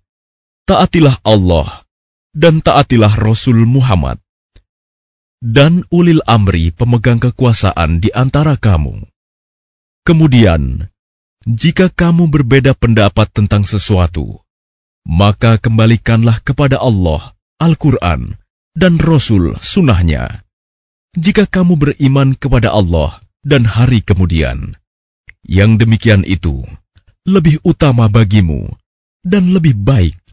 taatilah Allah dan taatilah Rasul Muhammad dan ulil amri pemegang kekuasaan di antara kamu. Kemudian, jika kamu berbeda pendapat tentang sesuatu, maka kembalikanlah kepada Allah Al-Quran dan Rasul sunnahnya. Jika kamu beriman kepada Allah dan hari kemudian, yang demikian itu lebih utama bagimu dan lebih baik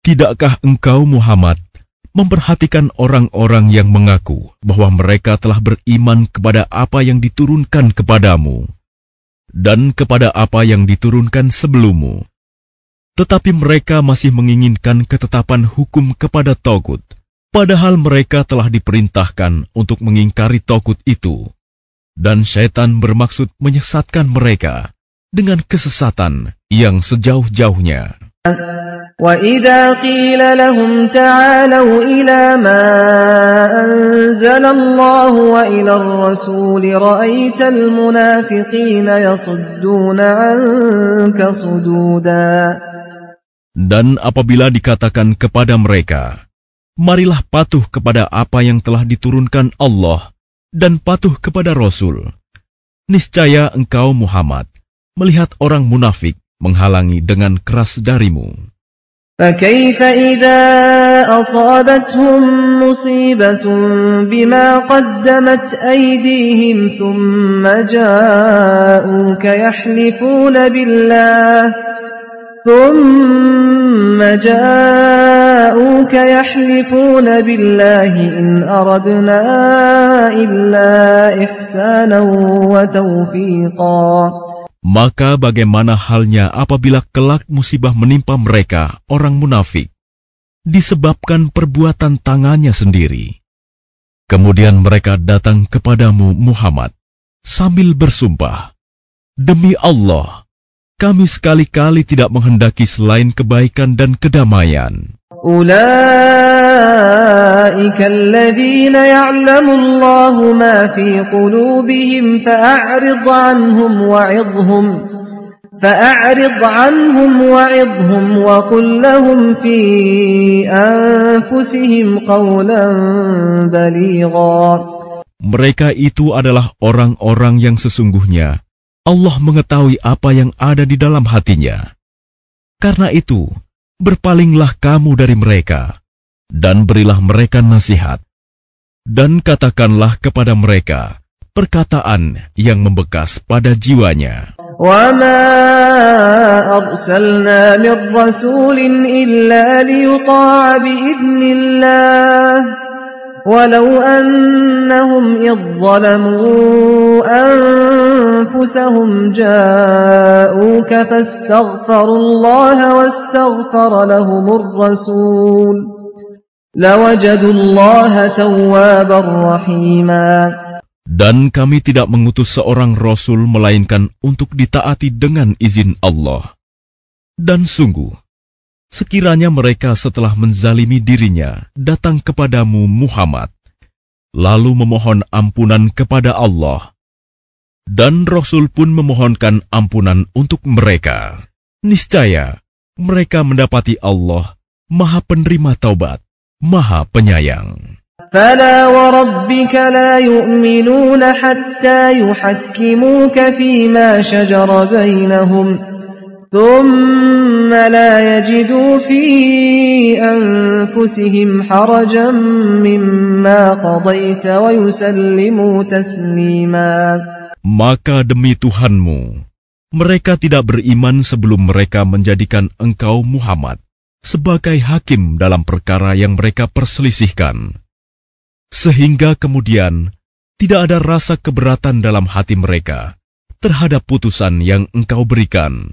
Tidakkah engkau Muhammad memperhatikan orang-orang yang mengaku bahwa mereka telah beriman kepada apa yang diturunkan kepadamu dan kepada apa yang diturunkan sebelummu tetapi mereka masih menginginkan ketetapan hukum kepada Togut padahal mereka telah diperintahkan untuk mengingkari Togut itu dan setan bermaksud menyesatkan mereka dengan kesesatan yang sejauh-jauhnya.
وَإِذَا قِيلَ لَهُمْ تَعَالَوْا إِلَى مَا أَنزَلَ اللَّهُ وَإِلَى الرَّسُولِ رَأَيْتَ الْمُنَافِقِينَ يَصُدُّونَ عَنكَ صُدُودًا
Dan apabila dikatakan kepada mereka, Marilah patuh kepada apa yang telah diturunkan Allah dan patuh kepada Rasul. Niscaya engkau Muhammad melihat orang munafik menghalangi dengan keras darimu.
فكيف إذا أصابتهم مصيبة بما قدمت أيديهم ثم جاءوك يحلفون بالله ثم جاءوك maka
bagaimana halnya apabila kelak musibah menimpa mereka, orang munafik, disebabkan perbuatan tangannya sendiri. Kemudian mereka datang kepadamu Muhammad, sambil bersumpah, Demi Allah, kami sekali-kali tidak menghendaki selain kebaikan dan kedamaian.
أولئك الذين يعلم الله ما في قلوبهم فأعرض عنهم وعظهم فأعرض عنهم وعظهم وقل لهم في أنفسهم قولا بليغا
Mereka itu adalah orang-orang yang sesungguhnya Allah mengetahui apa yang ada di dalam hatinya. Karena itu, berpalinglah kamu dari mereka, dan berilah mereka nasihat, dan katakanlah kepada mereka perkataan yang membekas pada jiwanya.
ولو أنهم إذ ظلموا أنفسهم جاءوك فاستغفروا الله واستغفر لهم الرسول
لوجدوا الله توابا رحيما Dan kami tidak mengutus seorang rasul melainkan untuk ditaati dengan izin Allah. Dan sungguh, Sekiranya mereka setelah menzalimi dirinya datang kepadamu Muhammad, lalu memohon ampunan kepada Allah, dan Rasul pun memohonkan ampunan untuk mereka. Niscaya mereka mendapati Allah Maha Penerima Taubat, Maha Penyayang.
فلا وربك لا يؤمنون حتى يحكموك فيما شجر بينهم ثم لا يجدوا في أنفسهم حرجا مما قضيت ويسلموا تسليما
Maka demi Tuhanmu, mereka tidak beriman sebelum mereka menjadikan engkau Muhammad sebagai hakim dalam perkara yang mereka perselisihkan. Sehingga kemudian tidak ada rasa keberatan dalam hati mereka terhadap putusan yang engkau berikan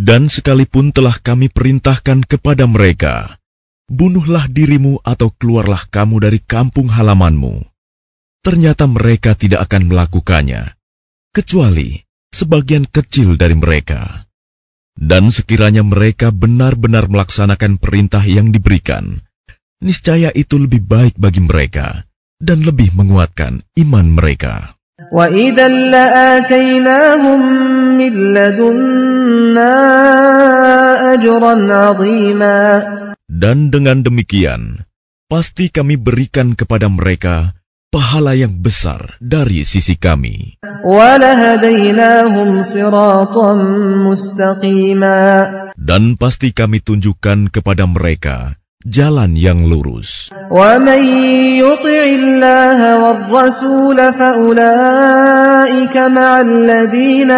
dan sekalipun telah kami perintahkan kepada mereka, bunuhlah dirimu atau keluarlah kamu dari kampung halamanmu. Ternyata mereka tidak akan melakukannya, kecuali sebagian kecil dari mereka. Dan sekiranya mereka benar-benar melaksanakan perintah yang diberikan, niscaya itu lebih baik bagi mereka dan lebih menguatkan iman mereka. Dan dengan demikian, pasti kami berikan kepada mereka pahala yang besar dari sisi kami. Dan pasti kami tunjukkan kepada mereka jalan yang lurus.
وَمَن يُطِعِ اللَّهَ وَالرَّسُولَ فَأُولَٰئِكَ مَعَ الَّذِينَ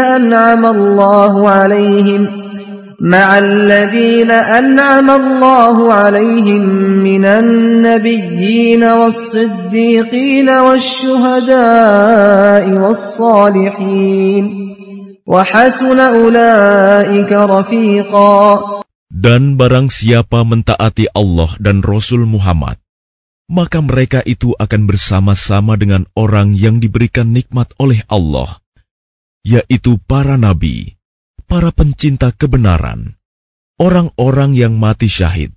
أَنْعَمَ اللَّهُ عَلَيْهِمْ مِنَ النَّبِيِّينَ وَالصِّدِّيقِينَ وَالشُّهَدَاءِ وَالصَّالِحِينَ وَحَسُنَ أُولَٰئِكَ رَفِيقًا
Dan barang siapa mentaati Allah dan Rasul Muhammad, maka mereka itu akan bersama-sama dengan orang yang diberikan nikmat oleh Allah, yaitu para nabi, para pencinta kebenaran, orang-orang yang mati syahid,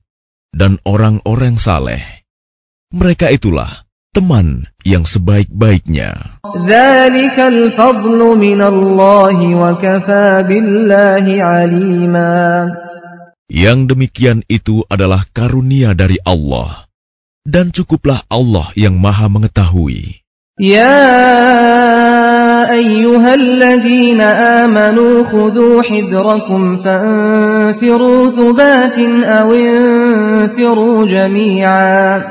dan orang-orang saleh. Mereka itulah teman yang sebaik-baiknya. Yang demikian itu adalah karunia dari Allah, dan cukuplah Allah yang Maha Mengetahui.
Ya ayyuhalladzina amanu khudu hidrakum fanfiru thubatin awinfiru jamiat.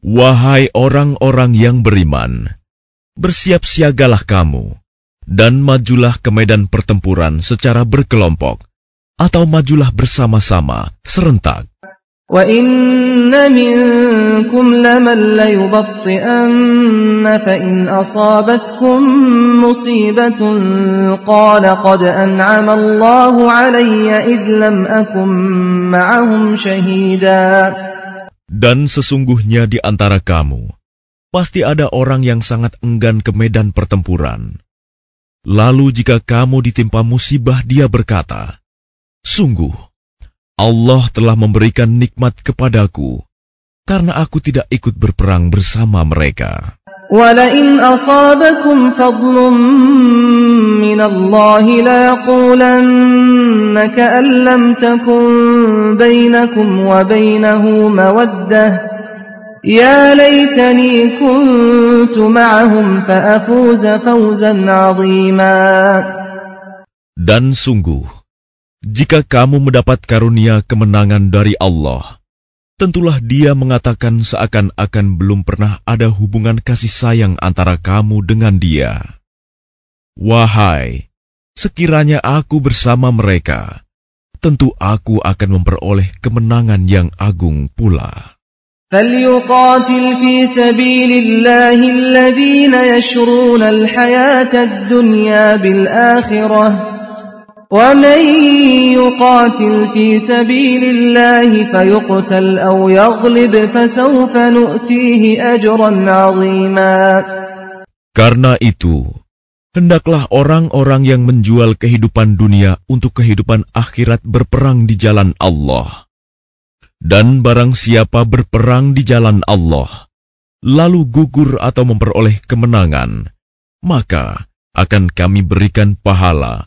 Wahai orang-orang yang beriman, bersiap siagalah kamu, dan majulah ke medan pertempuran secara berkelompok, atau majulah bersama-sama serentak.
وَإِنَّ مِنْكُمْ لَمَنْ لَيُبَطِّئَنَّ فَإِنْ أَصَابَتْكُمْ مُصِيبَةٌ قَالَ قَدْ أَنْعَمَ اللَّهُ عَلَيَّ إِذْ لَمْ أَكُمْ مَعَهُمْ شَهِيدًا
Dan sesungguhnya di antara kamu, pasti ada orang yang sangat enggan ke medan pertempuran. Lalu jika kamu ditimpa musibah, dia berkata, Sungguh, Allah telah memberikan nikmat kepadaku karena aku tidak ikut berperang bersama mereka.
ولئن أصابكم فضل من الله ليقولن كأن لم تكن بينكم وبينه مودة يا ليتني كنت معهم فأفوز فوزا عظيما
Dan sungguh, jika kamu mendapat karunia kemenangan dari Allah, tentulah Dia mengatakan seakan-akan belum pernah ada hubungan kasih sayang antara kamu dengan Dia. Wahai, sekiranya aku bersama mereka, tentu aku akan memperoleh kemenangan yang agung pula.
Karena itu,
hendaklah orang-orang yang menjual kehidupan dunia untuk kehidupan akhirat berperang di jalan Allah. Dan barang siapa berperang di jalan Allah, lalu gugur atau memperoleh kemenangan, maka akan kami berikan pahala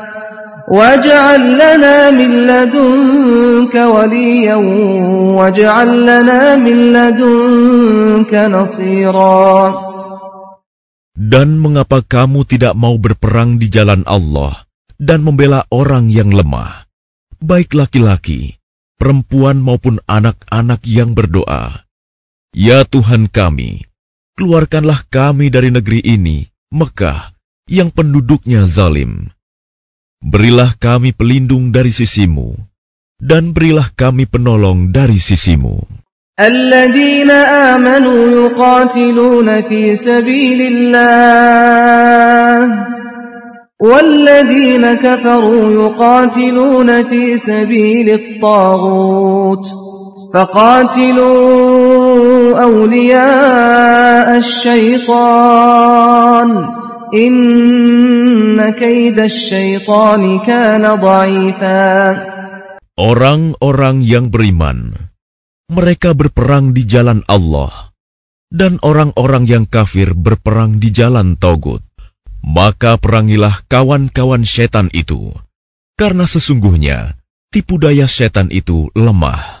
واجعل لنا من لدنك وليا واجعل
Dan mengapa kamu tidak mau berperang di jalan Allah dan membela orang yang lemah, baik laki-laki, perempuan maupun anak-anak yang berdoa? Ya Tuhan kami, keluarkanlah kami dari negeri ini, Mekah, yang penduduknya zalim. Berilah kami pelindung dari sisimu, dan berilah kami penolong dari sisimu.
الذين آمنوا يقاتلون في سبيل الله والذين كفروا يقاتلون في سبيل الطاغوت فقاتلوا أولياء الشيطان
Orang-orang yang beriman, mereka berperang di jalan Allah, dan orang-orang yang kafir berperang di jalan Togut. Maka perangilah kawan-kawan setan itu, karena sesungguhnya tipu daya setan itu lemah.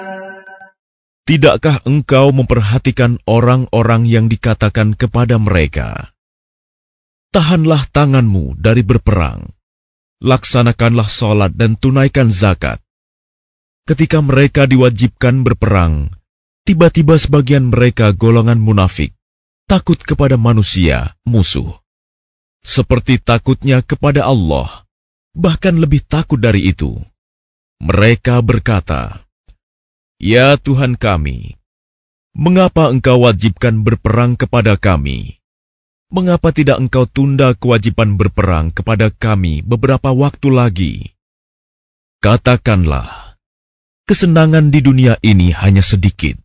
Tidakkah engkau memperhatikan orang-orang yang dikatakan kepada mereka, "Tahanlah tanganmu dari berperang, laksanakanlah sholat, dan tunaikan zakat"? Ketika mereka diwajibkan berperang, tiba-tiba sebagian mereka golongan munafik, takut kepada manusia, musuh, seperti takutnya kepada Allah, bahkan lebih takut dari itu. Mereka berkata, Ya Tuhan kami, mengapa Engkau wajibkan berperang kepada kami? Mengapa tidak Engkau tunda kewajiban berperang kepada kami beberapa waktu lagi? Katakanlah, kesenangan di dunia ini hanya sedikit,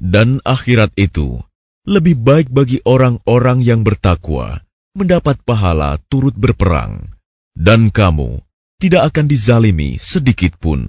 dan akhirat itu lebih baik bagi orang-orang yang bertakwa mendapat pahala turut berperang, dan kamu tidak akan dizalimi sedikit pun.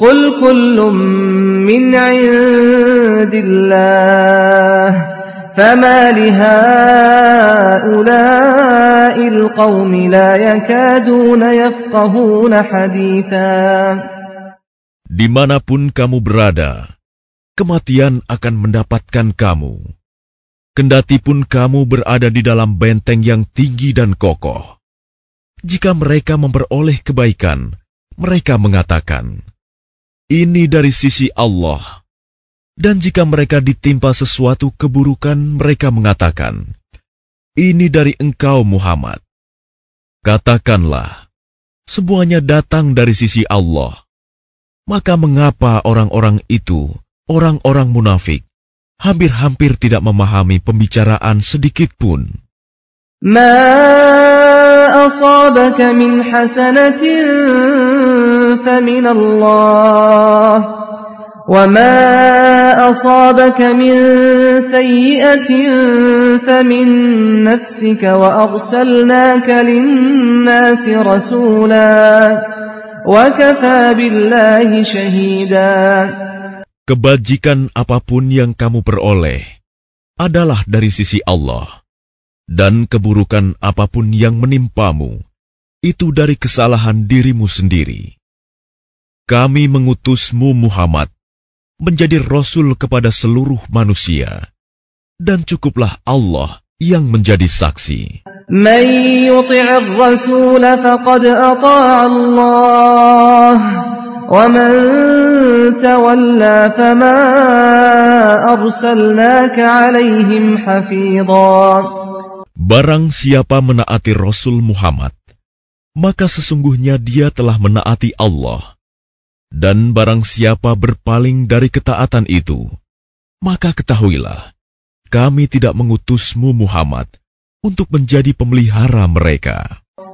قل كل من عند الله فما لهؤلاء القوم لا يكادون يفقهون حديثا
Dimanapun kamu berada, kematian akan mendapatkan kamu. Kendati pun kamu berada di dalam benteng yang tinggi dan kokoh. Jika mereka memperoleh kebaikan, mereka mengatakan, ini dari sisi Allah. Dan jika mereka ditimpa sesuatu keburukan, mereka mengatakan, Ini dari engkau Muhammad. Katakanlah, semuanya datang dari sisi Allah. Maka mengapa orang-orang itu, orang-orang munafik, hampir-hampir tidak memahami pembicaraan sedikit pun?
ما أصابك من حسنة فمن الله وما أصابك من سيئة فمن نفسك وأرسلناك للناس رسولا وكفى بالله شهيدا
Kebajikan apapun yang kamu peroleh adalah dari sisi Allah dan keburukan apapun yang menimpamu, itu dari kesalahan dirimu sendiri. Kami mengutusmu Muhammad menjadi rasul kepada seluruh manusia, dan cukuplah Allah yang menjadi saksi.
ومن تولى فما أرسلناك عليهم حفيظا
Barang siapa menaati Rasul Muhammad, maka sesungguhnya dia telah menaati Allah. Dan barang siapa berpaling dari ketaatan itu, maka ketahuilah, kami tidak mengutusmu Muhammad untuk menjadi pemelihara mereka.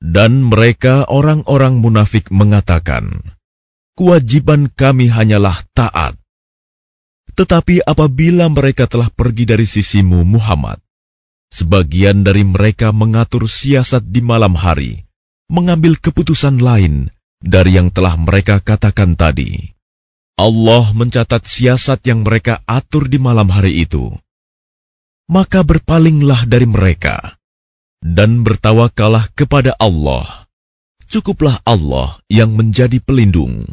Dan mereka orang-orang munafik mengatakan, Kewajiban kami hanyalah taat. Tetapi apabila mereka telah pergi dari sisimu Muhammad, sebagian dari mereka mengatur siasat di malam hari, mengambil keputusan lain dari yang telah mereka katakan tadi. Allah mencatat siasat yang mereka atur di malam hari itu. Maka berpalinglah dari mereka dan bertawakalah kepada Allah. Cukuplah Allah yang menjadi pelindung.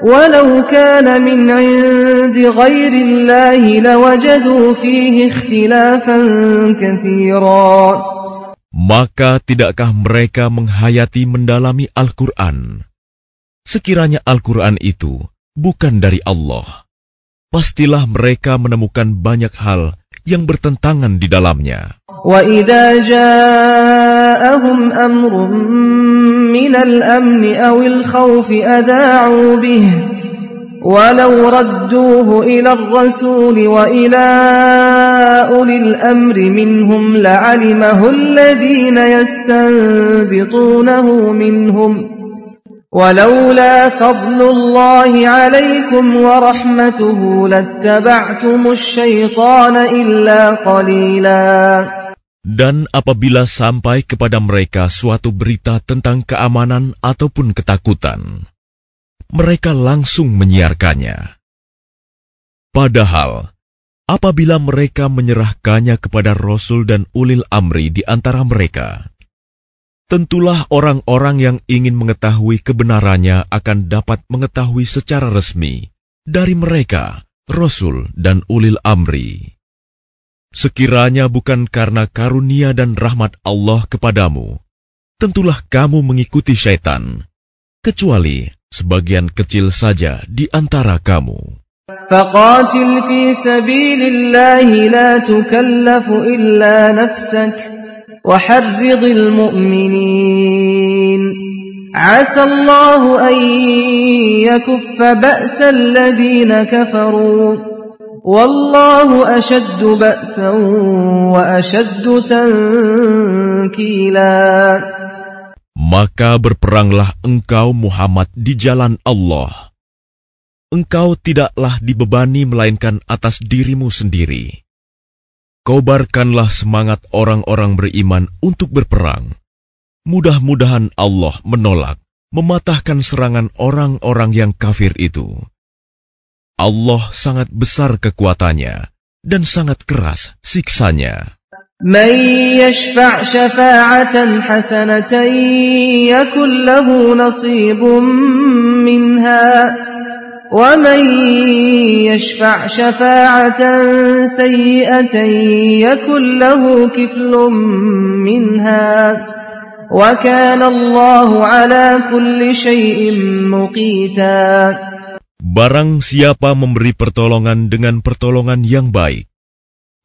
Walau kana min indi ghairi lawajadu fihi ikhtilafan
Maka tidakkah mereka menghayati mendalami Al-Quran? Sekiranya Al-Quran itu bukan dari Allah, pastilah mereka menemukan banyak hal yang bertentangan di dalamnya.
وَإِذَا جَاءَهُمْ أَمْرٌ الْأَمْنِ أَوِ الْخَوْفِ أَذَاعُوا بِهِ وَلَوْ رَدُّوهُ إِلَى الرَّسُولِ وَإِلَى أُولِي الْأَمْرِ مِنْهُمْ لَعَلِمَهُ الَّذِينَ مِنْهُمْ ۗ ولولا فضل الله عليكم ورحمته لاتبعتم الشيطان إلا قليلا
Dan apabila sampai kepada mereka suatu berita tentang keamanan ataupun ketakutan, mereka langsung menyiarkannya. Padahal, apabila mereka menyerahkannya kepada Rasul dan Ulil Amri di antara mereka, Tentulah orang-orang yang ingin mengetahui kebenarannya akan dapat mengetahui secara resmi dari mereka, Rasul dan Ulil Amri. Sekiranya bukan karena karunia dan rahmat Allah kepadamu, tentulah kamu mengikuti syaitan, kecuali sebagian kecil saja di antara kamu.
فَقَاتِلْ فِي سَبِيلِ اللَّهِ لَا تُكَلَّفُ إِلَّا وحرض المؤمنين عسى الله أن يكف بأس الذين كفروا والله أشد بأسا وأشد تنكيلا
Maka berperanglah engkau Muhammad di jalan Allah. Engkau tidaklah dibebani melainkan atas dirimu sendiri. Kobarkanlah semangat orang-orang beriman untuk berperang. Mudah-mudahan Allah menolak, mematahkan serangan orang-orang yang kafir itu. Allah sangat besar kekuatannya dan sangat keras siksanya.
من ومن يشفع شفاعة سيئة يكن له كفل منها وكان الله على كل شيء مقيتا
Barang siapa memberi pertolongan dengan pertolongan yang baik,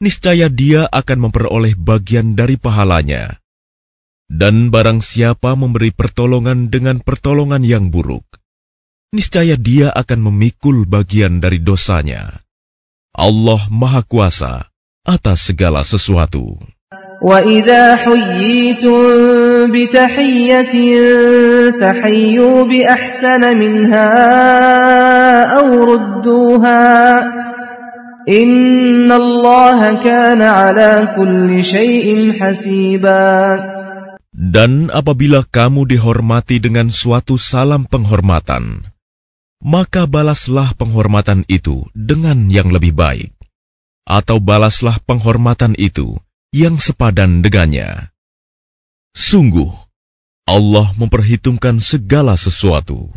niscaya dia akan memperoleh bagian dari pahalanya. Dan barang siapa memberi pertolongan dengan pertolongan yang buruk, niscaya dia akan memikul bagian dari dosanya. Allah Maha Kuasa atas segala sesuatu.
وَإِذَا حُيِّيتُمْ بِتَحِيَّةٍ فَحَيُّوا بِأَحْسَنَ مِنْهَا أَوْ رُدُّوهَا إِنَّ اللَّهَ كَانَ عَلَى كُلِّ شَيْءٍ حَسِيبًا
Dan apabila kamu dihormati dengan suatu salam penghormatan, maka balaslah penghormatan itu dengan yang lebih baik, atau balaslah penghormatan itu yang sepadan dengannya. Sungguh, Allah memperhitungkan segala sesuatu.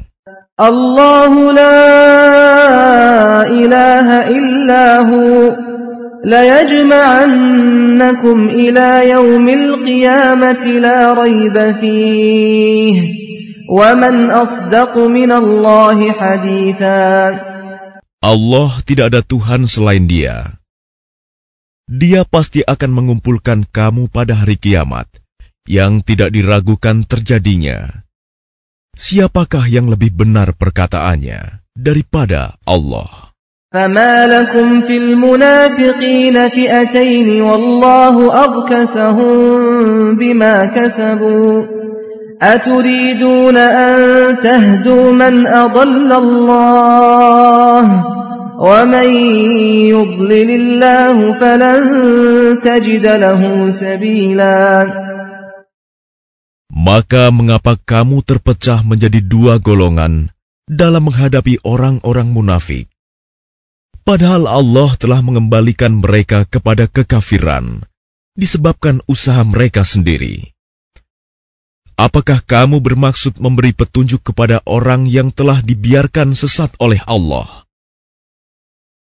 وَمَنْ أَصْدَقُ مِنَ اللَّهِ حَدِيثًا
Allah tidak ada Tuhan selain dia. Dia pasti akan mengumpulkan kamu pada hari kiamat yang tidak diragukan terjadinya. Siapakah yang lebih benar perkataannya daripada Allah?
فَمَا لَكُمْ فِي الْمُنَافِقِينَ وَاللَّهُ أَرْكَسَهُمْ بِمَا كَسَبُوا أتريدون أن تهدوا من أضل الله ومن يضلل الله فلن تجد له سبيلا
Maka mengapa kamu terpecah menjadi dua golongan dalam menghadapi orang-orang munafik? Padahal Allah telah mengembalikan mereka kepada kekafiran disebabkan usaha mereka sendiri. Apakah kamu bermaksud memberi petunjuk kepada orang yang telah dibiarkan sesat oleh Allah?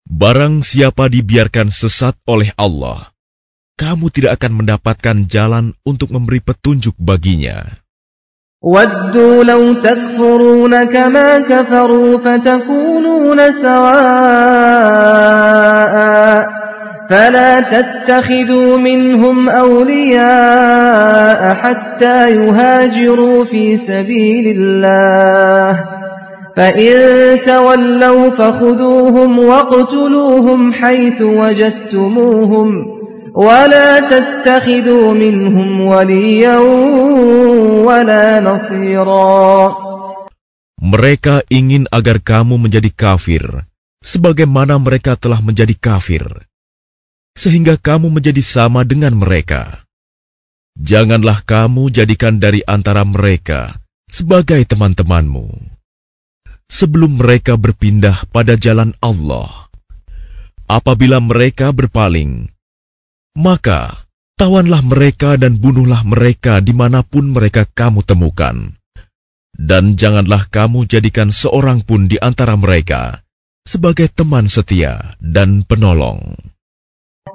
Barang siapa dibiarkan sesat oleh Allah, kamu tidak akan mendapatkan jalan untuk memberi petunjuk baginya.
وَدُّوا فلا تتخذوا منهم أولياء حتى يهاجروا في سبيل الله فإن تولوا فخذوهم واقتلوهم حيث وجدتموهم ولا تتخذوا منهم وليا ولا نصيرا
Mereka ingin agar kamu menjadi kafir, sebagaimana mereka telah menjadi kafir. sehingga kamu menjadi sama dengan mereka. Janganlah kamu jadikan dari antara mereka sebagai teman-temanmu. Sebelum mereka berpindah pada jalan Allah, apabila mereka berpaling, maka tawanlah mereka dan bunuhlah mereka dimanapun mereka kamu temukan. Dan janganlah kamu jadikan seorang pun di antara mereka sebagai teman setia dan penolong.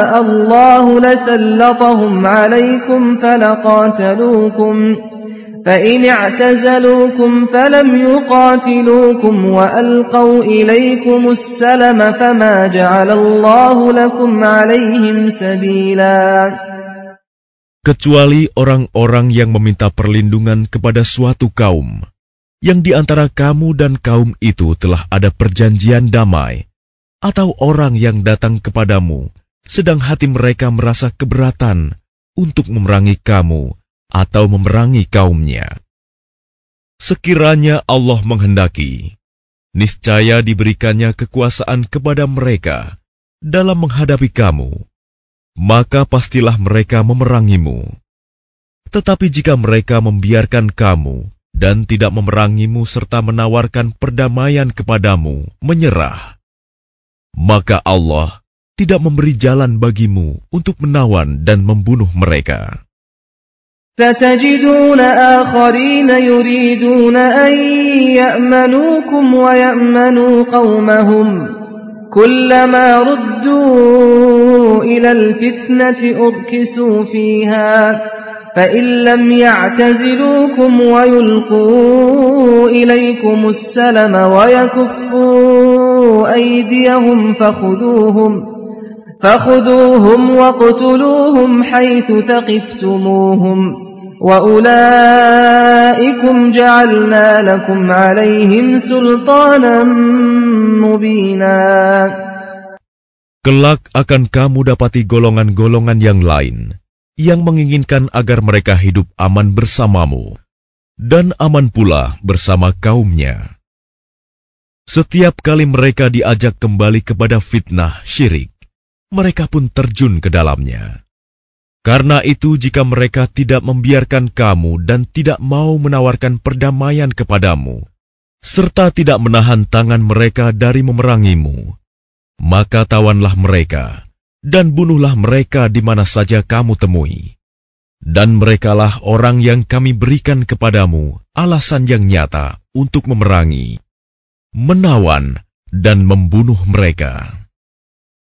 الله لسلطهم عليكم فلقاتلوكم فإن اعتزلوكم فلم يقاتلوكم وألقوا إليكم السلم فما جعل الله لكم عليهم سبيلا
Kecuali orang-orang yang meminta perlindungan kepada suatu kaum, yang di antara kamu dan kaum itu telah ada perjanjian damai, atau orang yang datang kepadamu sedang hati mereka merasa keberatan untuk memerangi kamu atau memerangi kaumnya. Sekiranya Allah menghendaki, niscaya diberikannya kekuasaan kepada mereka dalam menghadapi kamu, maka pastilah mereka memerangimu. Tetapi jika mereka membiarkan kamu dan tidak memerangimu serta menawarkan perdamaian kepadamu, menyerah, maka Allah tidak memberi jalan bagimu untuk menawan dan membunuh mereka.
ستجدون آخرين يريدون أن يأمنوكم ويأمنوا قومهم كلما ردوا إلى الفتنة أركسوا فيها فإن لم يعتزلوكم ويلقوا إليكم السلم ويكفوا أيديهم فخذوهم فخذوهم وقتلوهم حيث ثقفتموهم وأولئكم جعلنا لكم عليهم سلطانا مبينا
Kelak akan kamu dapati golongan-golongan yang lain yang menginginkan agar mereka hidup aman bersamamu dan aman pula bersama kaumnya. Setiap kali mereka diajak kembali kepada fitnah syirik, mereka pun terjun ke dalamnya. Karena itu, jika mereka tidak membiarkan kamu dan tidak mau menawarkan perdamaian kepadamu, serta tidak menahan tangan mereka dari memerangimu, maka tawanlah mereka dan bunuhlah mereka di mana saja kamu temui. Dan merekalah orang yang kami berikan kepadamu alasan yang nyata untuk memerangi, menawan, dan membunuh mereka.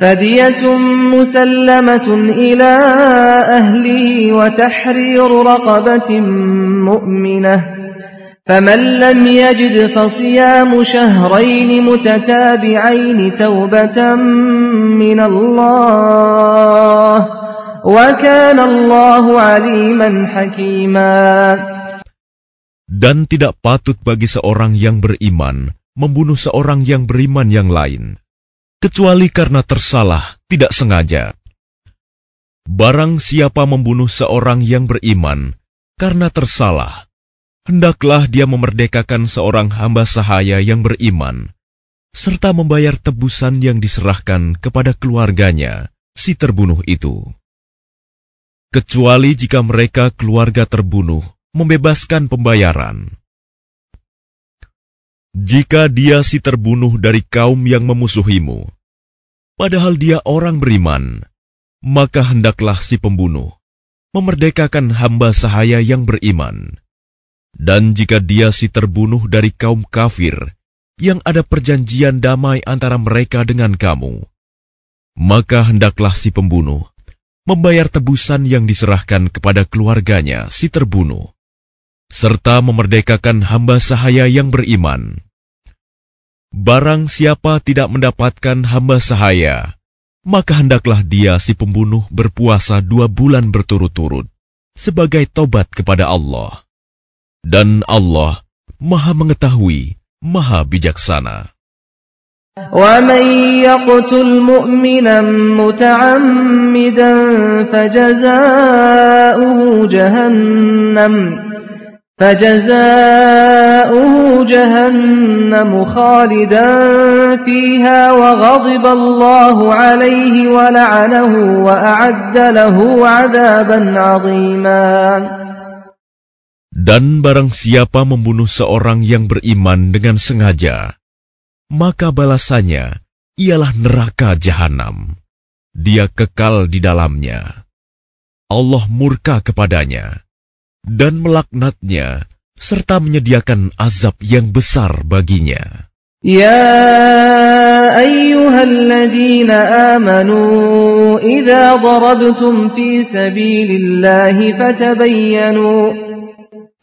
فدية مسلمة إلى أهله وتحرير رقبة مؤمنة فمن لم يجد فصيام شهرين متتابعين توبة من الله وكان الله عليما حكيما
Dan tidak patut bagi seorang yang beriman membunuh seorang yang beriman yang lain kecuali karena tersalah tidak sengaja. Barang siapa membunuh seorang yang beriman karena tersalah, hendaklah dia memerdekakan seorang hamba sahaya yang beriman, serta membayar tebusan yang diserahkan kepada keluarganya, si terbunuh itu. Kecuali jika mereka keluarga terbunuh membebaskan pembayaran. Jika dia si terbunuh dari kaum yang memusuhimu, padahal dia orang beriman, maka hendaklah si pembunuh memerdekakan hamba sahaya yang beriman. Dan jika dia si terbunuh dari kaum kafir yang ada perjanjian damai antara mereka dengan kamu, maka hendaklah si pembunuh membayar tebusan yang diserahkan kepada keluarganya si terbunuh serta memerdekakan hamba sahaya yang beriman. Barang siapa tidak mendapatkan hamba sahaya, maka hendaklah dia si pembunuh berpuasa dua bulan berturut-turut sebagai tobat kepada Allah. Dan Allah maha mengetahui, maha bijaksana.
ومن يقتل مؤمنا مُتَعَمِّدًا فجزاؤه فجزاؤه جهنم خالدا فيها وغضب الله عليه ولعنه وأعد له عذابا عظيما
Dan barang siapa membunuh seorang yang beriman dengan sengaja, maka balasannya ialah neraka jahanam. Dia kekal di dalamnya. Allah murka kepadanya dan melaknatnya, serta menyediakan azab yang besar baginya.
Ya ayyuhalladzina amanu idza darabtum fi sabilillahi fatabayyanu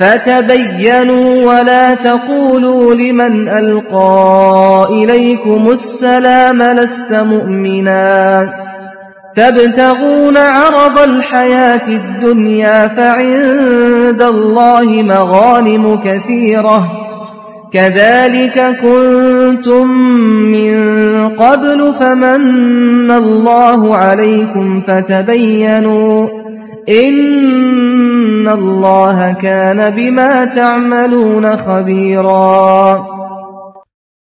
fatabayyanu ولا تقولوا لمن liman alqa ilaykumus salama lasta تبتغون عرض الحياة الدنيا فعند الله مغانم كثيرة كذلك كنتم من قبل فمن الله عليكم فتبينوا إن الله كان بما تعملون خبيرا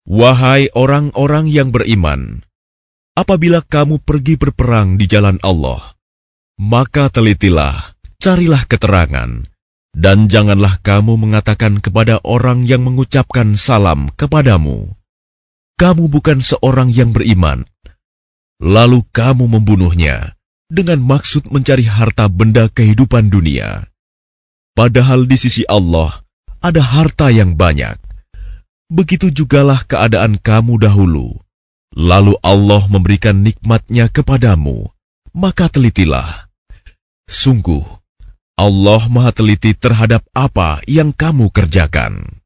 Wahai orang-orang yang beriman, apabila kamu pergi berperang di jalan Allah, maka telitilah, carilah keterangan, dan janganlah kamu mengatakan kepada orang yang mengucapkan salam kepadamu, "Kamu bukan seorang yang beriman." Lalu kamu membunuhnya dengan maksud mencari harta benda kehidupan dunia, padahal di sisi Allah ada harta yang banyak. Begitu jugalah keadaan kamu dahulu Lalu Allah memberikan nikmatnya kepadamu, maka telitilah. Sungguh, Allah maha teliti terhadap apa yang kamu kerjakan.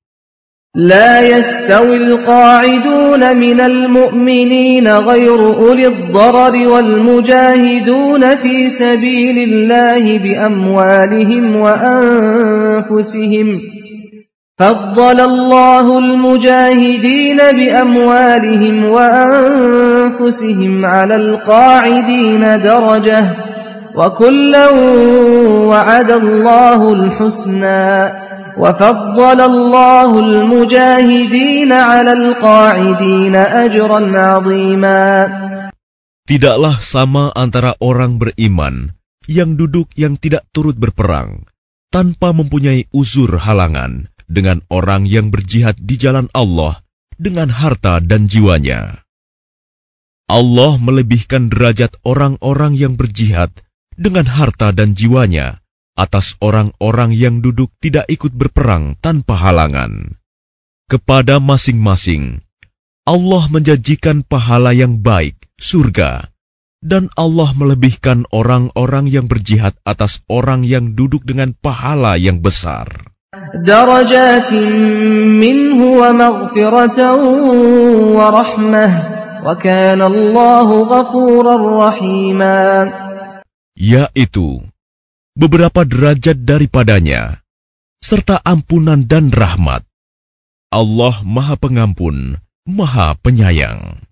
لا يستوي القاعدون من المؤمنين غير أولي الضرر والمجاهدون في سبيل الله بأموالهم وأنفسهم فضل الله المجاهدين بأموالهم وأنفسهم على القاعدين درجة وكلا وعد الله الحسنى وفضل الله المجاهدين على القاعدين أجرا
عظيما Tidaklah sama antara orang beriman yang duduk yang tidak turut berperang tanpa mempunyai uzur halangan dengan orang yang berjihad di jalan Allah dengan harta dan jiwanya. Allah melebihkan derajat orang-orang yang berjihad dengan harta dan jiwanya atas orang-orang yang duduk tidak ikut berperang tanpa halangan. Kepada masing-masing, Allah menjanjikan pahala yang baik, surga, dan Allah melebihkan orang-orang yang berjihad atas orang yang duduk dengan pahala yang besar.
درجات منه ومغفرة ورحمة وكان الله غفورا رحيما
yaitu beberapa derajat daripadanya serta ampunan dan rahmat Allah Maha Pengampun Maha Penyayang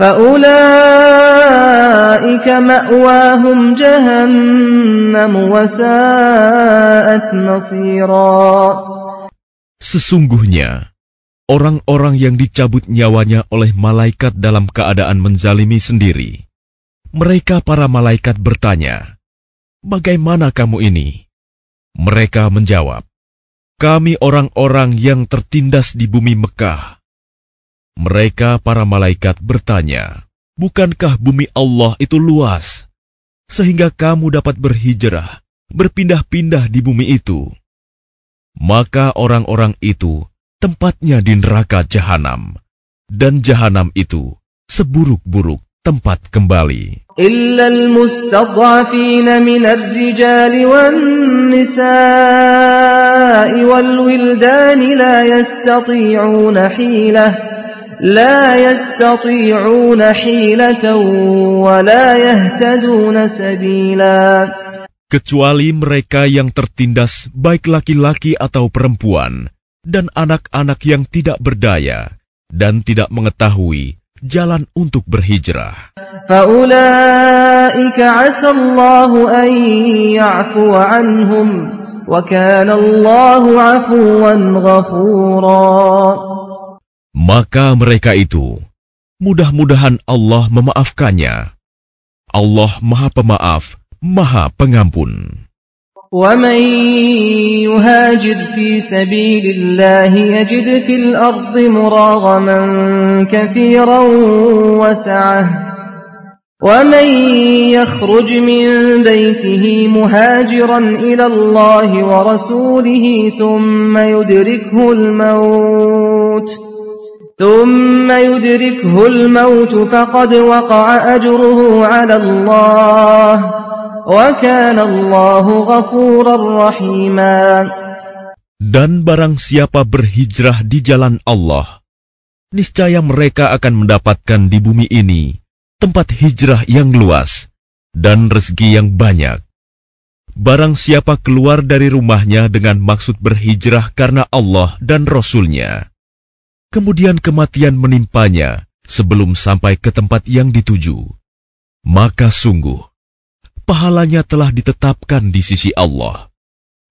فأولئك مأواهم جهنم وساءت مصيرا
Sesungguhnya, orang-orang yang dicabut nyawanya oleh malaikat dalam keadaan menzalimi sendiri, mereka para malaikat bertanya, Bagaimana kamu ini? Mereka menjawab, Kami orang-orang yang tertindas di bumi Mekah, mereka para malaikat bertanya, Bukankah bumi Allah itu luas, sehingga kamu dapat berhijrah, berpindah-pindah di bumi itu? Maka orang-orang itu tempatnya di neraka jahanam, dan jahanam itu seburuk-buruk tempat kembali.
إلا المستضعفين من الرجال والنساء لا يستطيعون حيلة ولا يهتدون سبيلا
kecuali mereka yang tertindas baik laki-laki atau perempuan dan anak-anak yang tidak berdaya dan tidak mengetahui jalan untuk berhijrah.
anhum
maka mereka itu, mudah-mudahan Allah memaafkannya. Allah Maha Pemaaf, Maha Pengampun.
وَمَن يهاجر فِي سَبِيلِ اللَّهِ يجد فِي الْأَرْضِ مراغما كثيرا وسعة وَمَن يخرج مِن بَيْتِهِ مُهَاجِرًا إلى اللَّهِ وَرَسُولِهِ ثُمَّ يدركه الْمَوْتُ ثم يدركه الموت فقد وقع أجره على الله وكان الله غفورا رحيما
Dan barang siapa berhijrah di jalan Allah, niscaya mereka akan mendapatkan di bumi ini tempat hijrah yang luas dan rezeki yang banyak. Barang siapa keluar dari rumahnya dengan maksud berhijrah karena Allah dan Rasulnya, kemudian kematian menimpanya sebelum sampai ke tempat yang dituju, maka sungguh pahalanya telah ditetapkan di sisi Allah,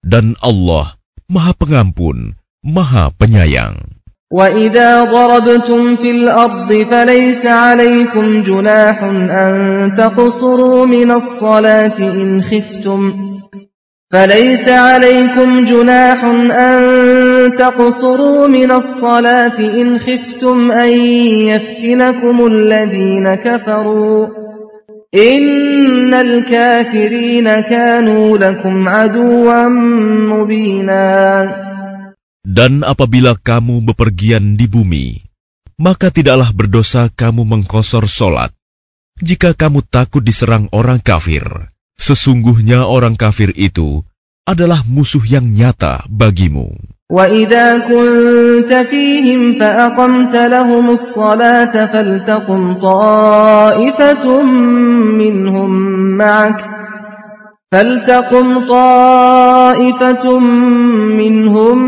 dan Allah Maha Pengampun, Maha Penyayang.
وَإِذَا ضَرَبْتُمْ فِي الْأَرْضِ فَلَيْسَ عَلَيْكُمْ جُنَاحٌ أَن تَقْصُرُوا مِنَ الصَّلَاةِ إِنْ خِفْتُمْ فليس عليكم جناح أن تقصروا من الصلاة إن خفتم أن يفتنكم الذين كفروا إن الكافرين كانوا لكم عدوا مبينا
Dan apabila kamu bepergian di bumi, maka tidaklah berdosa kamu mengkosor solat jika kamu takut diserang orang kafir. Sesungguhnya orang kafir itu adalah musuh yang nyata bagimu.
فَلْتَقُمْ طَائِفَةٌ مِّنْهُمْ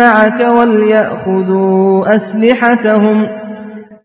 مَعَكَ وَلْيَأْخُذُوا أَسْلِحَتَهُمْ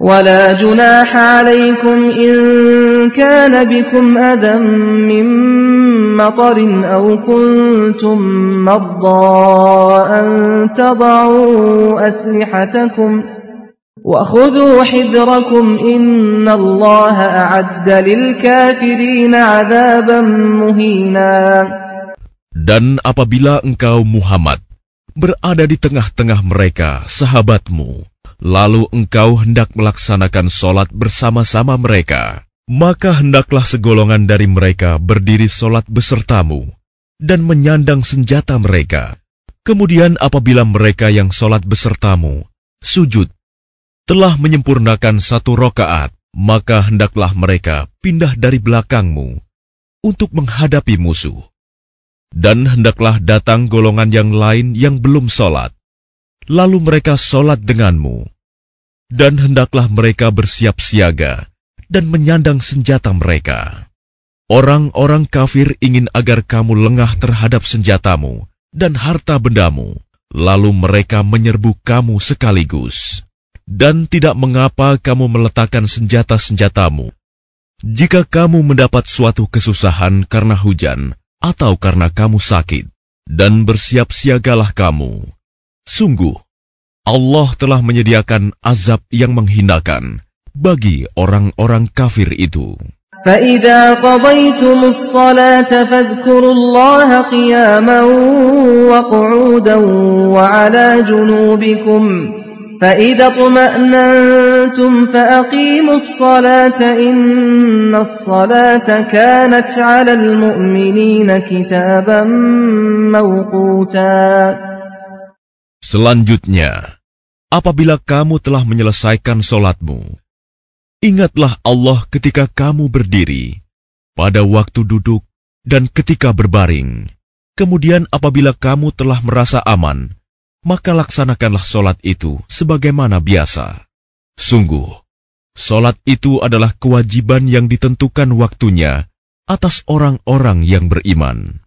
ولا جناح عليكم إن كان بكم أذى من مطر أو كنتم مرضى أن تضعوا أسلحتكم وخذوا حذركم إن الله أعد للكافرين عذابا مهينا
Dan apabila engkau Muhammad berada di tengah-tengah mereka sahabatmu lalu engkau hendak melaksanakan solat bersama-sama mereka, maka hendaklah segolongan dari mereka berdiri solat besertamu dan menyandang senjata mereka. Kemudian apabila mereka yang solat besertamu, sujud, telah menyempurnakan satu rokaat, maka hendaklah mereka pindah dari belakangmu untuk menghadapi musuh. Dan hendaklah datang golongan yang lain yang belum solat, lalu mereka sholat denganmu. Dan hendaklah mereka bersiap siaga dan menyandang senjata mereka. Orang-orang kafir ingin agar kamu lengah terhadap senjatamu dan harta bendamu, lalu mereka menyerbu kamu sekaligus. Dan tidak mengapa kamu meletakkan senjata-senjatamu. Jika kamu mendapat suatu kesusahan karena hujan atau karena kamu sakit, dan bersiap siagalah kamu Sungguh, Allah telah menyediakan azab yang menghinakan bagi orang-orang kafir itu.
فَإِذَا قَضَيْتُمُ الصَّلَاةَ فَاذْكُرُوا اللَّهَ قِيَامًا وَقُعُودًا وَعَلَى جُنُوبِكُمْ فَإِذَا اطْمَأْنَنْتُمْ فَأَقِيمُوا الصَّلَاةَ إِنَّ الصَّلَاةَ كَانَتْ عَلَى الْمُؤْمِنِينَ كِتَابًا مَوْقُوتًا
Selanjutnya, apabila kamu telah menyelesaikan solatmu, ingatlah Allah ketika kamu berdiri, pada waktu duduk, dan ketika berbaring. Kemudian apabila kamu telah merasa aman, maka laksanakanlah solat itu sebagaimana biasa. Sungguh, solat itu adalah kewajiban yang ditentukan waktunya atas orang-orang yang beriman.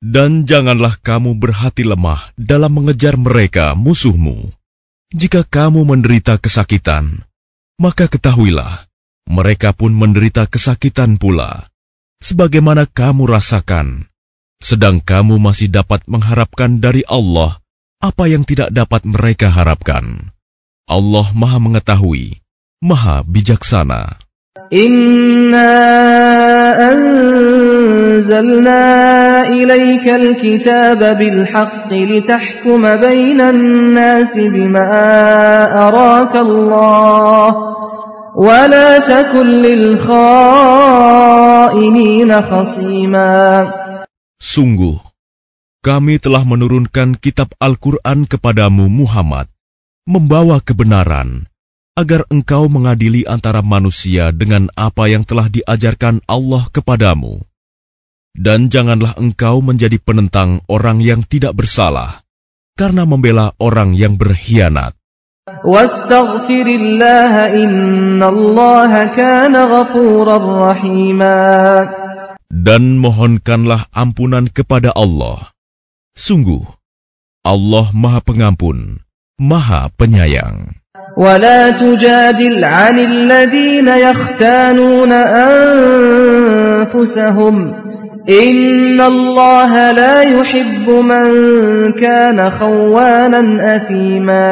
Dan janganlah kamu berhati lemah dalam mengejar mereka musuhmu. Jika kamu menderita kesakitan, maka ketahuilah, mereka pun menderita kesakitan pula, sebagaimana kamu rasakan. Sedang kamu masih dapat mengharapkan dari Allah apa yang tidak dapat mereka harapkan. Allah Maha Mengetahui, Maha Bijaksana.
Inna أنزلنا إليك الكتاب بالحق لتحكم بين الناس بما أراك الله ولا تكن للخائنين خصيما
Sungguh, kami telah menurunkan kitab Al-Quran kepadamu Muhammad, membawa kebenaran agar engkau mengadili antara manusia dengan apa yang telah diajarkan Allah kepadamu. Dan janganlah engkau menjadi penentang orang yang tidak bersalah, karena membela orang yang berkhianat. Dan mohonkanlah ampunan kepada Allah. Sungguh, Allah Maha Pengampun, Maha Penyayang.
ولا تجادل عن الذين يختانون أنفسهم إن الله لا يحب من كان خوانا أثيما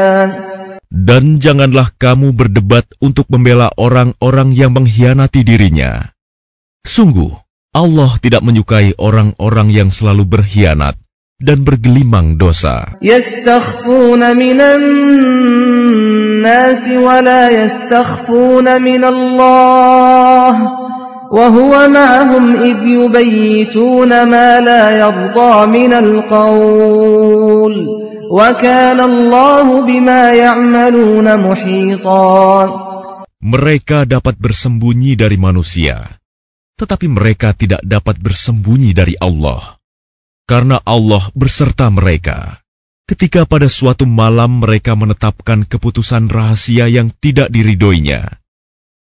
Dan janganlah kamu berdebat untuk membela orang-orang yang mengkhianati dirinya. Sungguh, Allah tidak menyukai orang-orang yang selalu berkhianat dan bergelimang dosa.
الناس ولا يستخفون من الله وهو معهم إذ يبيتون ما لا يرضى من القول وكان الله بما يعملون محيطا
Mereka dapat bersembunyi dari manusia, tetapi mereka tidak dapat bersembunyi dari Allah, karena Allah berserta mereka ketika pada suatu malam mereka menetapkan keputusan rahasia yang tidak diridoinya.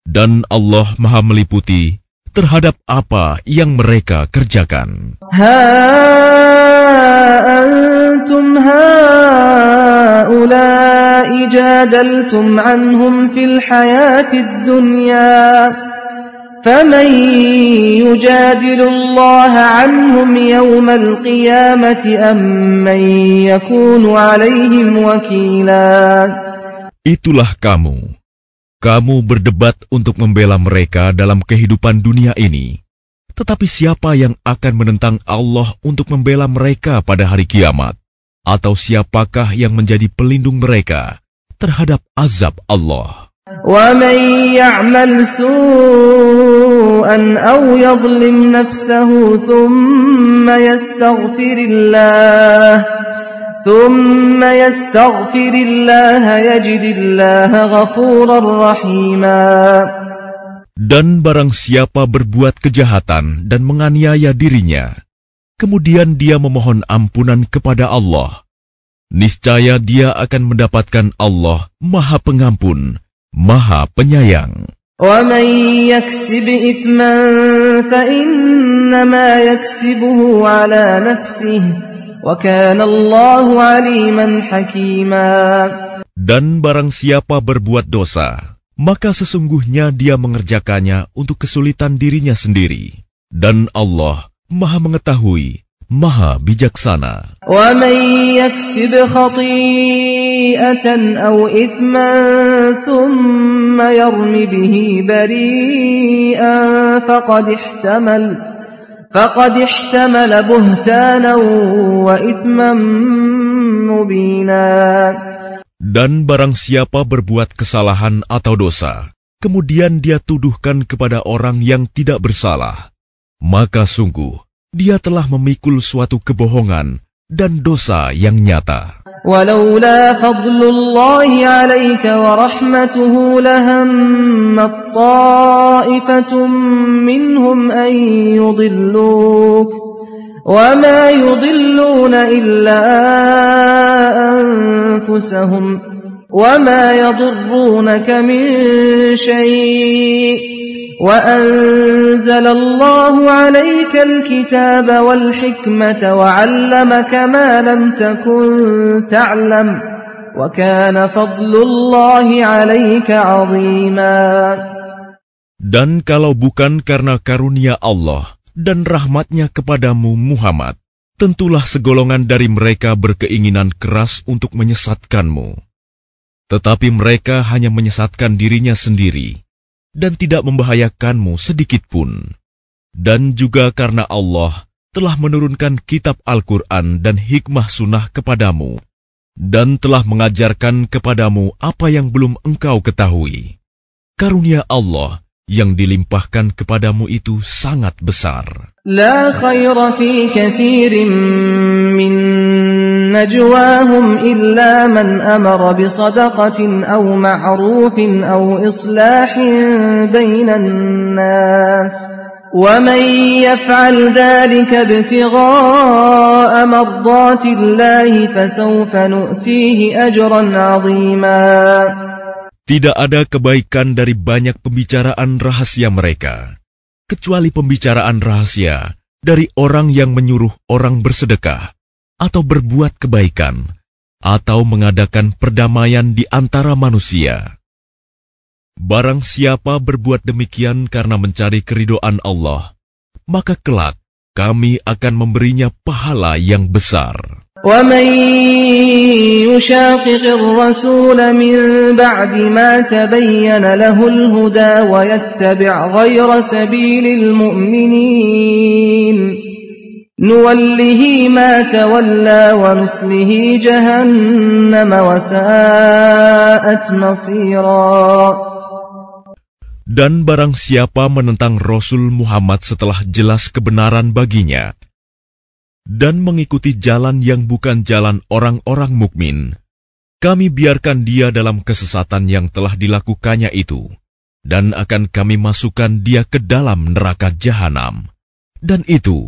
Dan Allah Maha Meliputi terhadap apa yang mereka kerjakan.
Ha antum haulai jadaltum anhum fil hayatid dunya. فمن يجادل الله عنهم يوم القيامة أم من يكون عليهم
Itulah kamu. Kamu berdebat untuk membela mereka dalam kehidupan dunia ini. Tetapi siapa yang akan menentang Allah untuk membela mereka pada hari kiamat? Atau siapakah yang menjadi pelindung mereka terhadap azab Allah? Dan barang siapa berbuat kejahatan dan menganiaya dirinya, kemudian dia memohon ampunan kepada Allah, niscaya dia akan mendapatkan Allah Maha Pengampun Maha Penyayang. Dan barang siapa berbuat dosa, maka sesungguhnya dia mengerjakannya untuk kesulitan dirinya sendiri. Dan Allah maha mengetahui Maha Bijaksana. Dan barang siapa berbuat kesalahan atau dosa, kemudian dia tuduhkan kepada orang yang tidak bersalah, maka sungguh dia telah memikul suatu kebohongan dan dosa yang nyata.
ولولا فضل الله عليك ورحمته لهم الطائفة منهم أن يضلوك وما يضلون إلا أنفسهم وما يضرونك من شيء وأنزل الله عليك الكتاب والحكمة وعلمك ما لم تكن تعلم وكان فضل الله عليك عظيما
Dan kalau bukan karena karunia Allah dan rahmatnya kepadamu Muhammad, tentulah segolongan dari mereka berkeinginan keras untuk menyesatkanmu. Tetapi mereka hanya menyesatkan dirinya sendiri dan tidak membahayakanmu sedikitpun. Dan juga karena Allah telah menurunkan kitab Al-Quran dan hikmah sunnah kepadamu, dan telah mengajarkan kepadamu apa yang belum engkau ketahui. Karunia Allah yang dilimpahkan kepadamu itu sangat besar.
La khaira fi kathirin min نجواهم إلا من أمر بصدقة أو معروف أو إصلاح بين الناس ومن يفعل ذلك ابتغاء مرضات الله فسوف نؤتيه أجرا عظيما
Tidak ada kebaikan dari banyak pembicaraan rahasia mereka, kecuali pembicaraan rahasia dari orang yang menyuruh orang bersedekah atau berbuat kebaikan, atau mengadakan perdamaian di antara manusia. Barang siapa berbuat demikian karena mencari keridoan Allah, maka kelak kami akan memberinya pahala yang besar.
نوله ما تولى جهنم وساءت
Dan barang siapa menentang Rasul Muhammad setelah jelas kebenaran baginya dan mengikuti jalan yang bukan jalan orang-orang mukmin, kami biarkan dia dalam kesesatan yang telah dilakukannya itu dan akan kami masukkan dia ke dalam neraka jahanam. Dan itu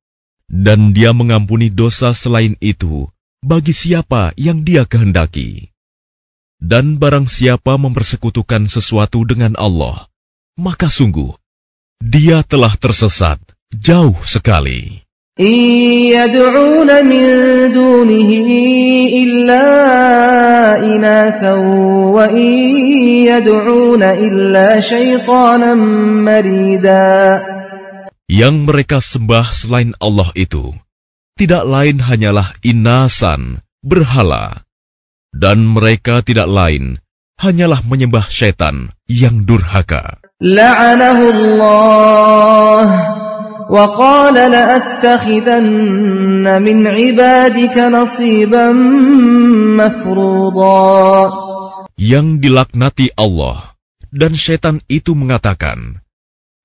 dan dia mengampuni dosa selain itu bagi siapa yang dia kehendaki. Dan barang siapa mempersekutukan sesuatu dengan Allah, maka sungguh, dia telah tersesat jauh sekali yang mereka sembah selain Allah itu tidak lain hanyalah inasan, berhala, dan mereka tidak lain hanyalah menyembah setan yang durhaka. Yang dilaknati Allah dan setan itu mengatakan,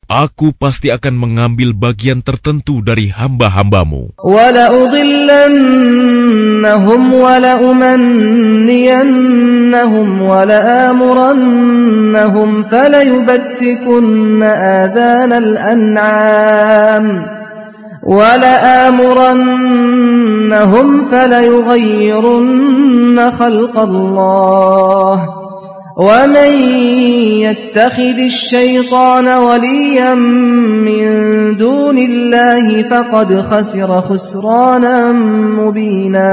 Aku pasti akan mengambil bagian tertentu dari hamba-hambamu.
ولأضلنهم ولأمنينهم ولآمرنهم فليبتكن آذان الأنعام ولآمرنهم فليغيرن خلق الله ومن يتخذ الشيطان وليا من دون الله فقد خسر خسرانا مبينا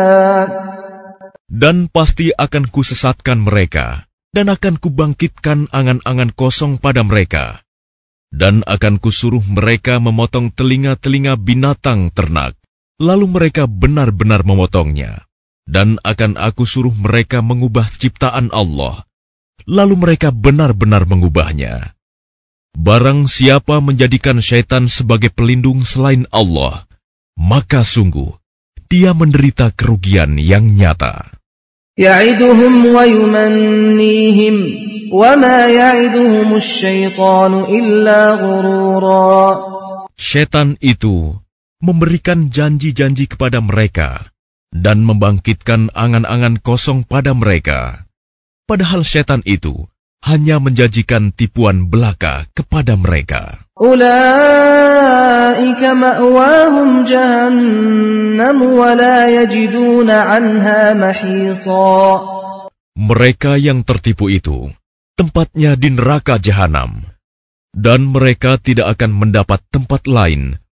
Dan pasti akan kusesatkan mereka, dan akan kubangkitkan angan-angan kosong pada mereka, dan akan kusuruh mereka memotong telinga-telinga binatang ternak, lalu mereka benar-benar memotongnya, dan akan aku suruh mereka mengubah ciptaan Allah, lalu mereka benar-benar mengubahnya. Barang siapa menjadikan syaitan sebagai pelindung selain Allah, maka sungguh dia menderita kerugian yang nyata.
Ya'iduhum wa yumannihim wa ma ya'iduhum syaitanu illa
ghurura. Syaitan itu memberikan janji-janji kepada mereka dan membangkitkan angan-angan kosong pada mereka. Padahal setan itu hanya menjanjikan tipuan belaka kepada mereka. Mereka yang tertipu itu tempatnya di neraka jahanam, dan mereka tidak akan mendapat tempat lain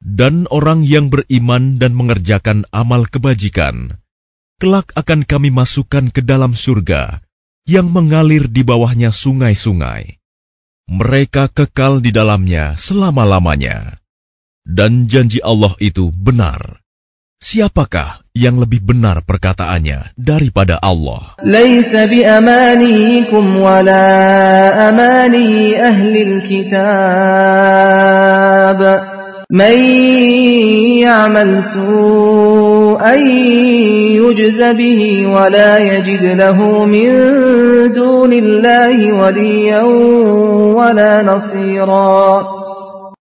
Dan orang yang beriman dan mengerjakan amal kebajikan, kelak akan kami masukkan ke dalam surga yang mengalir di bawahnya sungai-sungai. Mereka kekal di dalamnya selama-lamanya. Dan janji Allah itu benar. Siapakah yang lebih benar perkataannya daripada Allah?
Laisa bi wala amani ahli kitab. من يعمل سوءا يجز به ولا يجد له من دون الله وليا ولا نصيرا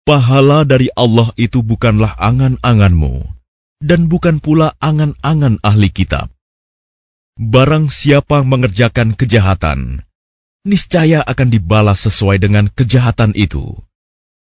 Pahala dari Allah itu bukanlah angan-anganmu, dan bukan pula angan-angan ahli kitab. Barang siapa mengerjakan kejahatan, niscaya akan dibalas sesuai dengan kejahatan itu.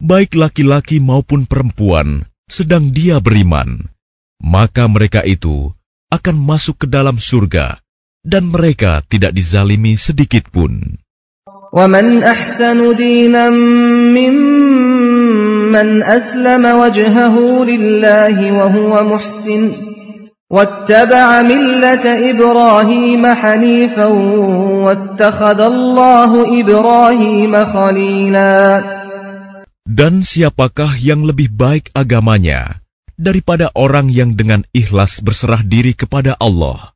baik laki-laki maupun perempuan, sedang dia beriman, maka mereka itu akan masuk ke dalam surga, dan mereka tidak dizalimi sedikit pun.
ومن أَحْسَنُ دِينًا ممن أسلم وَجْهَهُ لِلَّهِ وَهُوَ مُحْسِنٌ وَاتَّبَعَ ملة إِبْرَاهِيمَ حَنِيفًا وَاتَّخَذَ اللَّهُ إِبْرَاهِيمَ خَلِيلًا
dan siapakah yang lebih baik agamanya daripada orang yang dengan ikhlas berserah diri kepada Allah,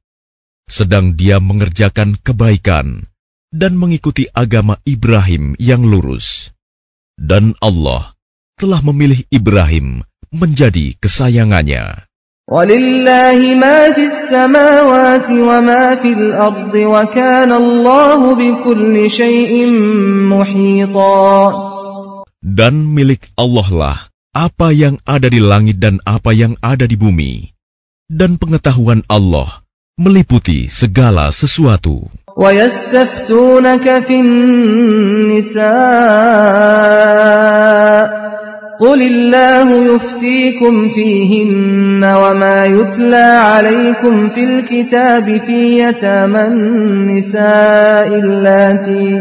sedang dia mengerjakan kebaikan dan mengikuti agama Ibrahim yang lurus? Dan Allah telah memilih Ibrahim menjadi kesayangannya. Dan milik Allah lah apa yang ada di langit dan apa yang ada di bumi. Dan pengetahuan Allah meliputi segala sesuatu.
وَيَسْتَفْتُونَكَ فِي النِّسَاءِ قل الله يفتيكم فيهن وما يتلى عليكم في الكتاب في يتامى النساء اللاتي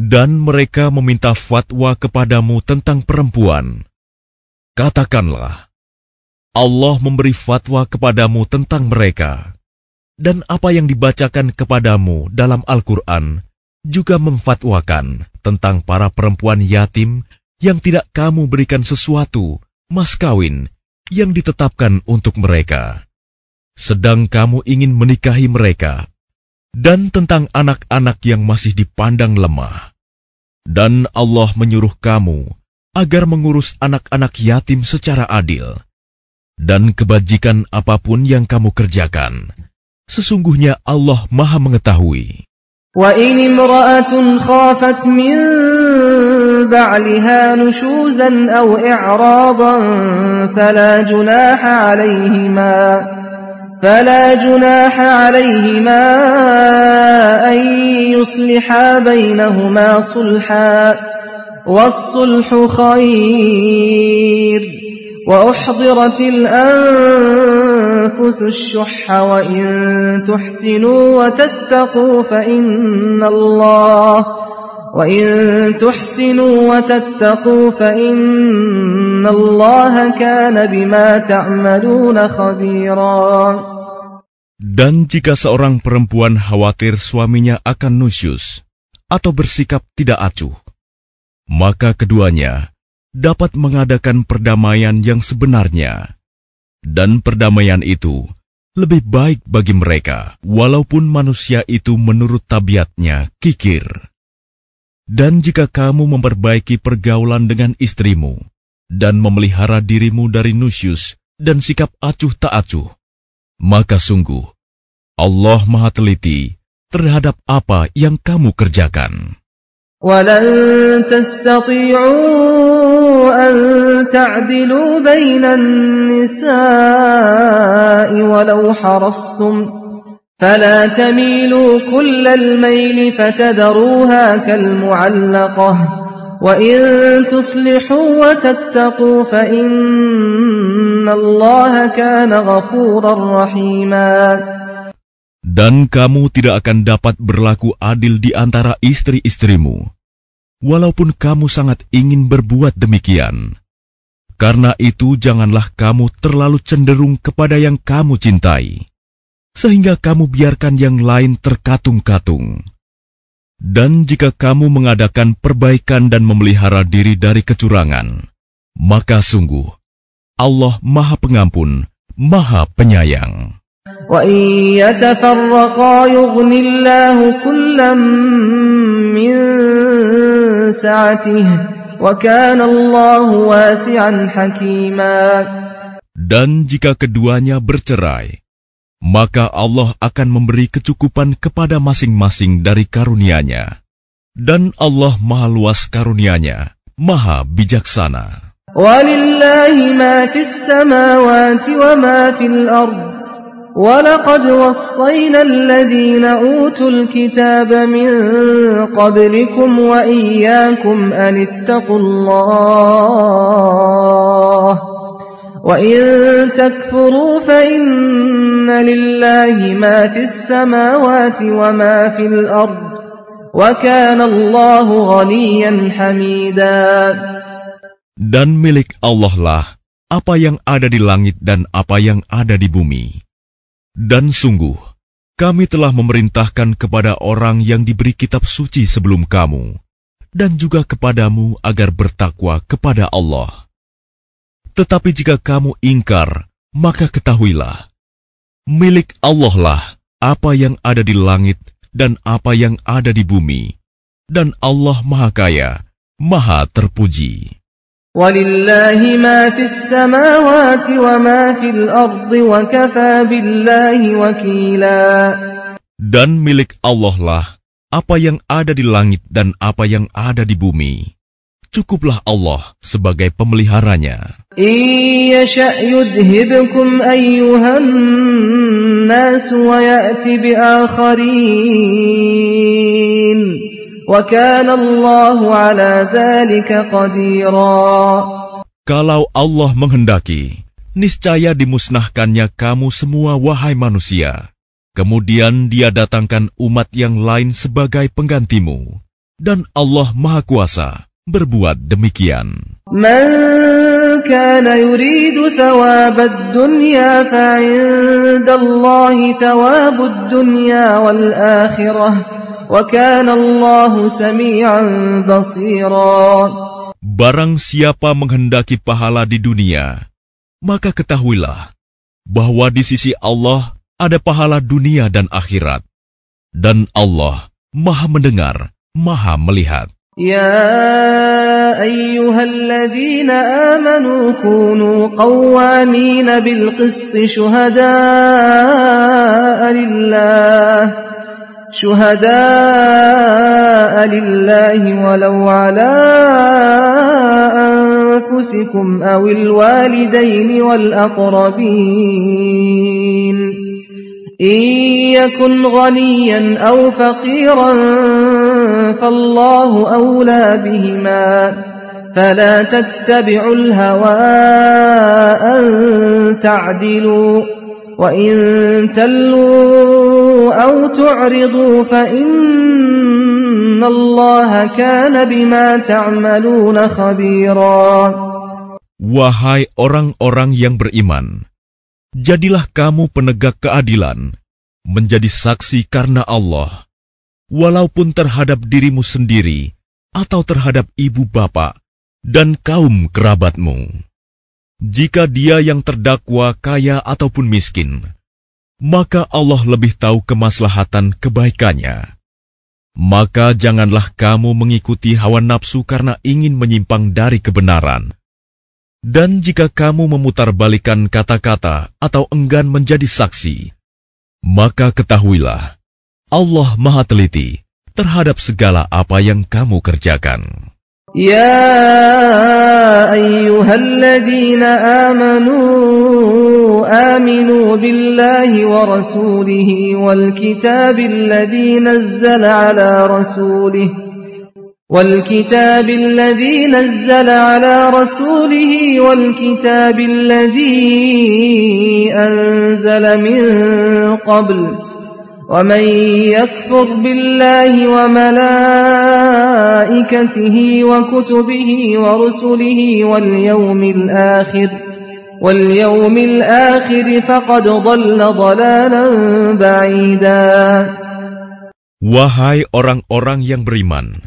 dan mereka meminta fatwa kepadamu tentang perempuan, katakanlah, Allah memberi fatwa kepadamu tentang mereka, dan apa yang dibacakan kepadamu dalam Al-Quran juga memfatwakan tentang para perempuan yatim yang tidak kamu berikan sesuatu, mas kawin, yang ditetapkan untuk mereka. Sedang kamu ingin menikahi mereka dan tentang anak-anak yang masih dipandang lemah. Dan Allah menyuruh kamu agar mengurus anak-anak yatim secara adil. Dan kebajikan apapun yang kamu kerjakan, sesungguhnya Allah maha mengetahui.
وَإِنِ امْرَأَةٌ خَافَتْ مِنْ بَعْلِهَا نُشُوزًا أَوْ إِعْرَاضًا فَلَا جُنَاحَ عَلَيْهِمَا فلا جناح عليهما أن يصلحا بينهما صلحا والصلح خير وأحضرت الأنفس الشح وإن تحسنوا وتتقوا فإن الله وإن تحسنوا وتتقوا فإن
Dan jika seorang perempuan khawatir suaminya akan nusyus atau bersikap tidak acuh, maka keduanya dapat mengadakan perdamaian yang sebenarnya. Dan perdamaian itu lebih baik bagi mereka, walaupun manusia itu menurut tabiatnya kikir. Dan jika kamu memperbaiki pergaulan dengan istrimu, dan memelihara dirimu dari nusyus dan sikap acuh tak acuh, maka sungguh Allah Maha Teliti terhadap apa yang kamu kerjakan.
ولن تستطيعوا أن تعدلوا بين النساء ولو حرصتم فلا تميلوا كل الميل فتذروها كالمعلقة dan
kamu tidak akan dapat berlaku adil di antara istri-istrimu, walaupun kamu sangat ingin berbuat demikian. Karena itu, janganlah kamu terlalu cenderung kepada yang kamu cintai, sehingga kamu biarkan yang lain terkatung-katung. Dan jika kamu mengadakan perbaikan dan memelihara diri dari kecurangan, maka sungguh Allah Maha Pengampun, Maha Penyayang.
Iya
dan jika keduanya bercerai, maka Allah akan memberi kecukupan kepada masing-masing dari karunia-Nya. Dan Allah Maha Luas karunia-Nya, Maha Bijaksana.
ولقد وصينا الذين أوتوا الكتاب من قبلكم وإياكم أن اتقوا الله وَإِن تَكْفُرُوا فَإِنَّ لِلَّهِ مَا فِي السَّمَاوَاتِ وَمَا فِي الْأَرْضِ وَكَانَ اللَّهُ غَنِيًّا حَمِيدًا
Dan milik Allah lah apa yang ada di langit dan apa yang ada di bumi. Dan sungguh, kami telah memerintahkan kepada orang yang diberi kitab suci sebelum kamu, dan juga kepadamu agar bertakwa kepada Allah. Tetapi jika kamu ingkar, maka ketahuilah, milik Allah lah apa yang ada di langit dan apa yang ada di bumi, dan Allah Maha Kaya, Maha Terpuji. Dan milik Allah lah apa yang ada di langit dan apa yang ada di bumi cukuplah Allah sebagai pemeliharanya. Kalau Allah menghendaki, niscaya dimusnahkannya kamu semua wahai manusia. Kemudian dia datangkan umat yang lain sebagai penggantimu. Dan Allah Maha Kuasa, berbuat demikian. Barang siapa menghendaki pahala di dunia, maka ketahuilah bahwa di sisi Allah ada pahala dunia dan akhirat. Dan Allah maha mendengar, maha melihat.
يا أيها الذين آمنوا كونوا قوامين بالقسط شهداء لله شهداء لله ولو على أنفسكم أو الوالدين والأقربين إن يكن غنيا أو فقيرا فالله أولى بهما فلا تتبعوا الهوى أن تعدلوا وإن تلوا أو تعرضوا فإن الله كان بما تعملون خبيرا
Wahai orang-orang yang beriman, jadilah kamu penegak keadilan, menjadi saksi karena Allah, walaupun terhadap dirimu sendiri atau terhadap ibu bapak dan kaum kerabatmu. Jika dia yang terdakwa kaya ataupun miskin, maka Allah lebih tahu kemaslahatan kebaikannya. Maka janganlah kamu mengikuti hawa nafsu karena ingin menyimpang dari kebenaran. Dan jika kamu memutarbalikan kata-kata atau enggan menjadi saksi, maka ketahuilah, Allah Maha Teliti terhadap segala apa yang kamu kerjakan.
Ya ayyuhalladzina amanu aminu billahi wa rasulihi wal kitabilladzi nazzala ala rasulih والكتاب الذي نزل على رسوله والكتاب الذي أنزل min qabl Wahai
orang-orang yang beriman,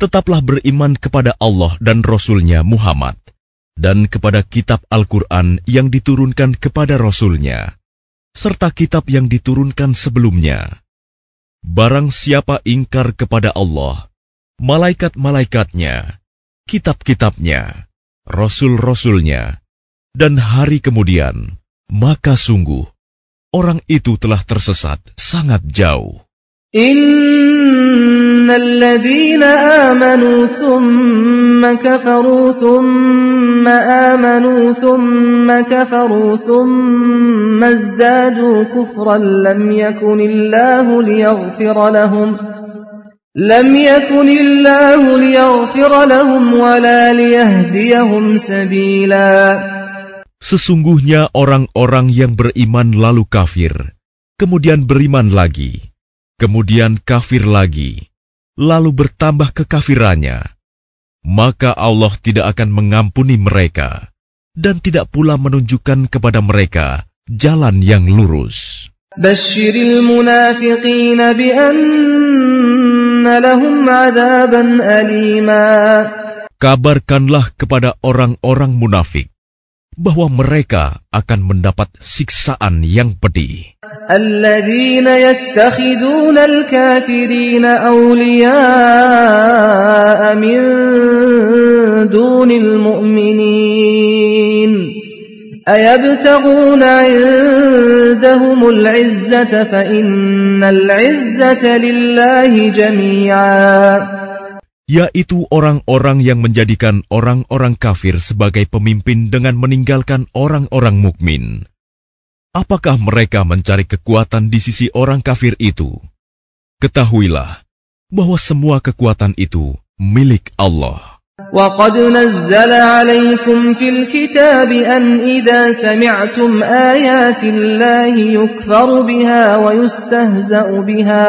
tetaplah beriman kepada Allah dan Rasulnya Muhammad, dan kepada kitab Al-Quran yang diturunkan kepada Rasulnya, serta kitab yang diturunkan sebelumnya. Barang siapa ingkar kepada Allah, malaikat-malaikatnya, kitab-kitabnya, rasul-rasulnya, dan hari kemudian, maka sungguh, orang itu telah tersesat sangat jauh.
الذين آمنوا ثم كفروا ثم آمنوا ثم كفروا ثم ازدادوا كفرا لم يكن الله ليغفر لهم لم يكن الله ليغفر لهم ولا ليهديهم سبيلا
Sesungguhnya orang-orang yang beriman lalu kafir, kemudian beriman lagi, kemudian kafir lagi, lalu bertambah kekafirannya, maka Allah tidak akan mengampuni mereka dan tidak pula menunjukkan kepada mereka jalan yang lurus. Kabarkanlah kepada orang-orang munafik bahwa mereka akan mendapat siksaan yang pedih.
الذين يتخذون الكافرين أولياء من دون المؤمنين أيبتغون عندهم العزة فإن العزة لله جميعا
yaitu orang-orang yang menjadikan orang-orang kafir sebagai pemimpin dengan meninggalkan orang-orang mukmin. Apakah mereka mencari kekuatan di sisi orang kafir itu? Ketahuilah bahwa semua kekuatan itu milik Allah.
وقد نزل عليكم في الكتاب أن إذا سمعتم آيات الله يكفر بها ويستهزأ بها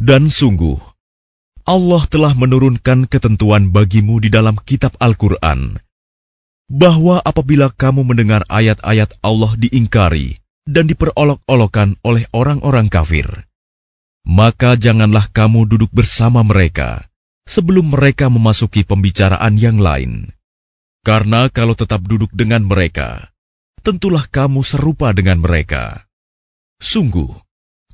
Dan sungguh, Allah telah menurunkan ketentuan bagimu di dalam kitab Al-Quran, bahwa apabila kamu mendengar ayat-ayat Allah diingkari dan diperolok-olokan oleh orang-orang kafir, maka janganlah kamu duduk bersama mereka sebelum mereka memasuki pembicaraan yang lain. Karena kalau tetap duduk dengan mereka, tentulah kamu serupa dengan mereka. Sungguh,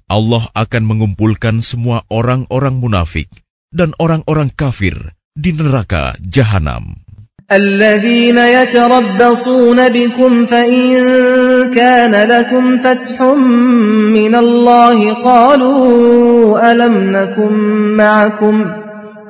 Allah akan mengumpulkan semua orang-orang munafik dan orang-orang kafir di neraka jahanam.
الذين يتربصون بكم فإن كان لكم فتح من الله قالوا ألم نكن معكم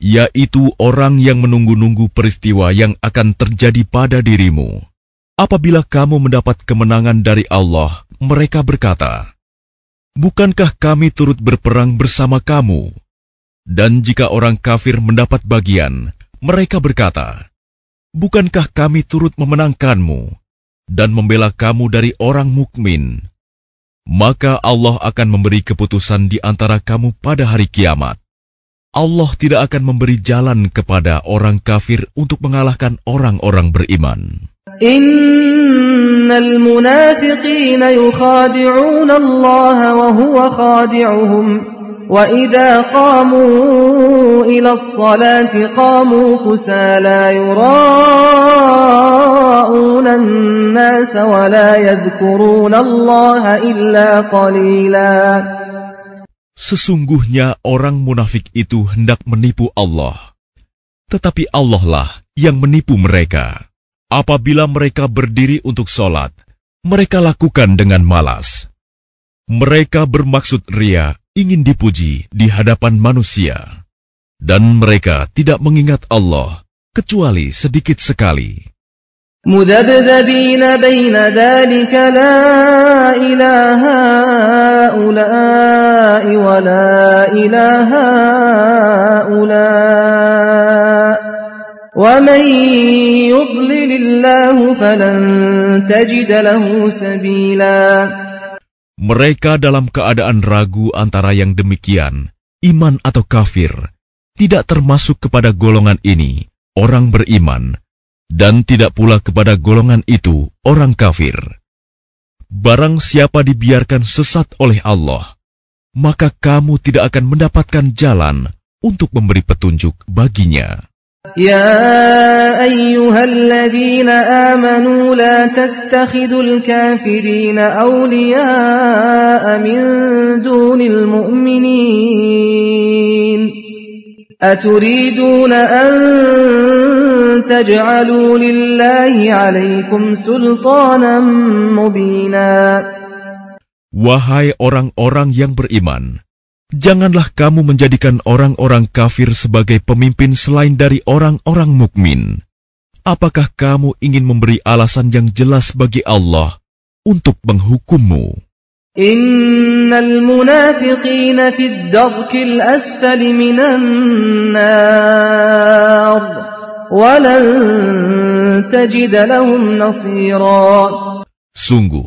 yaitu orang yang menunggu-nunggu peristiwa yang akan terjadi pada dirimu. Apabila kamu mendapat kemenangan dari Allah, mereka berkata, Bukankah kami turut berperang bersama kamu? Dan jika orang kafir mendapat bagian, mereka berkata, Bukankah kami turut memenangkanmu dan membela kamu dari orang mukmin? Maka Allah akan memberi keputusan di antara kamu pada hari kiamat. Allah tidak akan memberi jalan kepada orang kafir untuk mengalahkan orang-orang beriman.
Innal munafiqina yukhadi'una Allah wa huwa khadi'uhum wa idza qamu ila as-salati qamu kusala yura'una an-nas wa la yadhkuruna Allah illa qalilan
Sesungguhnya orang munafik itu hendak menipu Allah, tetapi Allah lah yang menipu mereka. Apabila mereka berdiri untuk sholat, mereka lakukan dengan malas. Mereka bermaksud ria ingin dipuji di hadapan manusia, dan mereka tidak mengingat Allah kecuali sedikit sekali.
مذبذبين بين ذلك لا إلى هؤلاء ولا إلى هؤلاء ومن يضلل الله فلن تجد له سبيلا
Mereka dalam keadaan ragu antara yang demikian, iman atau kafir, tidak termasuk kepada golongan ini, orang beriman, dan tidak pula kepada golongan itu orang kafir. Barang siapa dibiarkan sesat oleh Allah, maka kamu tidak akan mendapatkan jalan untuk memberi petunjuk baginya.
Ya ayyuhalladzina amanu la tattakhidul kafirina awliya'a min dunil mu'minin. Aturiduna an تجعلوا لله عليكم سلطانا مبينا
Wahai orang-orang yang beriman, janganlah kamu menjadikan orang-orang kafir sebagai pemimpin selain dari orang-orang mukmin. Apakah kamu ingin memberi alasan yang jelas bagi Allah untuk menghukummu?
Innal munafiqina fid darkil asfali minan nar.
Sungguh,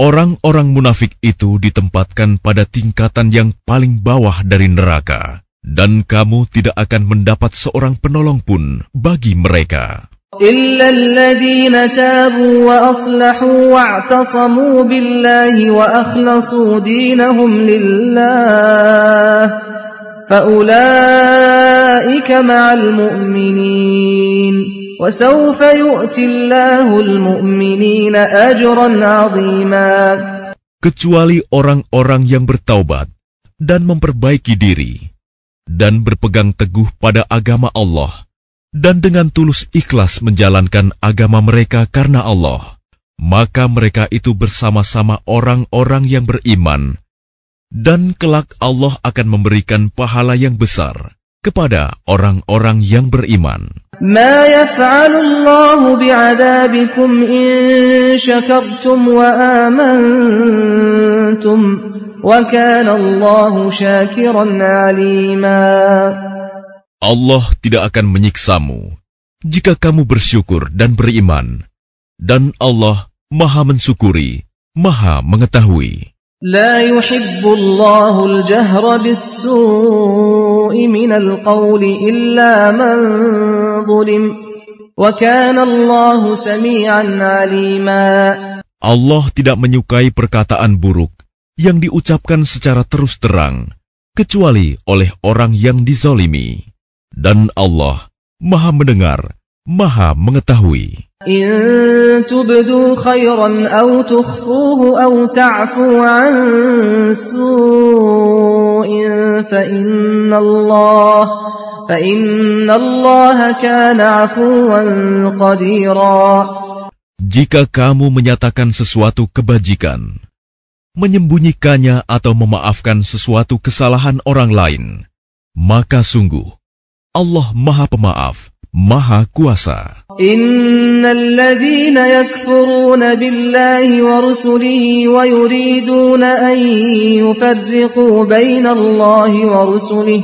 orang-orang munafik itu ditempatkan pada tingkatan yang paling bawah dari neraka, dan kamu tidak akan mendapat seorang penolong pun bagi mereka.
فأولئك مع المؤمنين وسوف يؤتي الله المؤمنين أجرا عظيما
kecuali orang-orang yang bertaubat dan memperbaiki diri dan berpegang teguh pada agama Allah dan dengan tulus ikhlas menjalankan agama mereka karena Allah maka mereka itu bersama-sama orang-orang yang beriman dan kelak Allah akan memberikan pahala yang besar kepada orang-orang yang beriman. Allah tidak akan menyiksamu jika kamu bersyukur dan beriman dan Allah Maha mensyukuri Maha mengetahui
لا يحب الله الجهر بالسوء من القول إلا من ظلم وكان الله سميعا عليما
Allah tidak menyukai perkataan buruk yang diucapkan secara terus terang, kecuali oleh orang yang dizolimi. Dan Allah maha mendengar Maha Mengetahui.
Jika
kamu menyatakan sesuatu kebajikan, menyembunyikannya atau memaafkan sesuatu kesalahan orang lain, maka sungguh Allah Maha Pemaaf, Maha Kuasa.
إن الذين يكفرون بالله ورسله ويريدون أن يفرقوا بين الله ورسله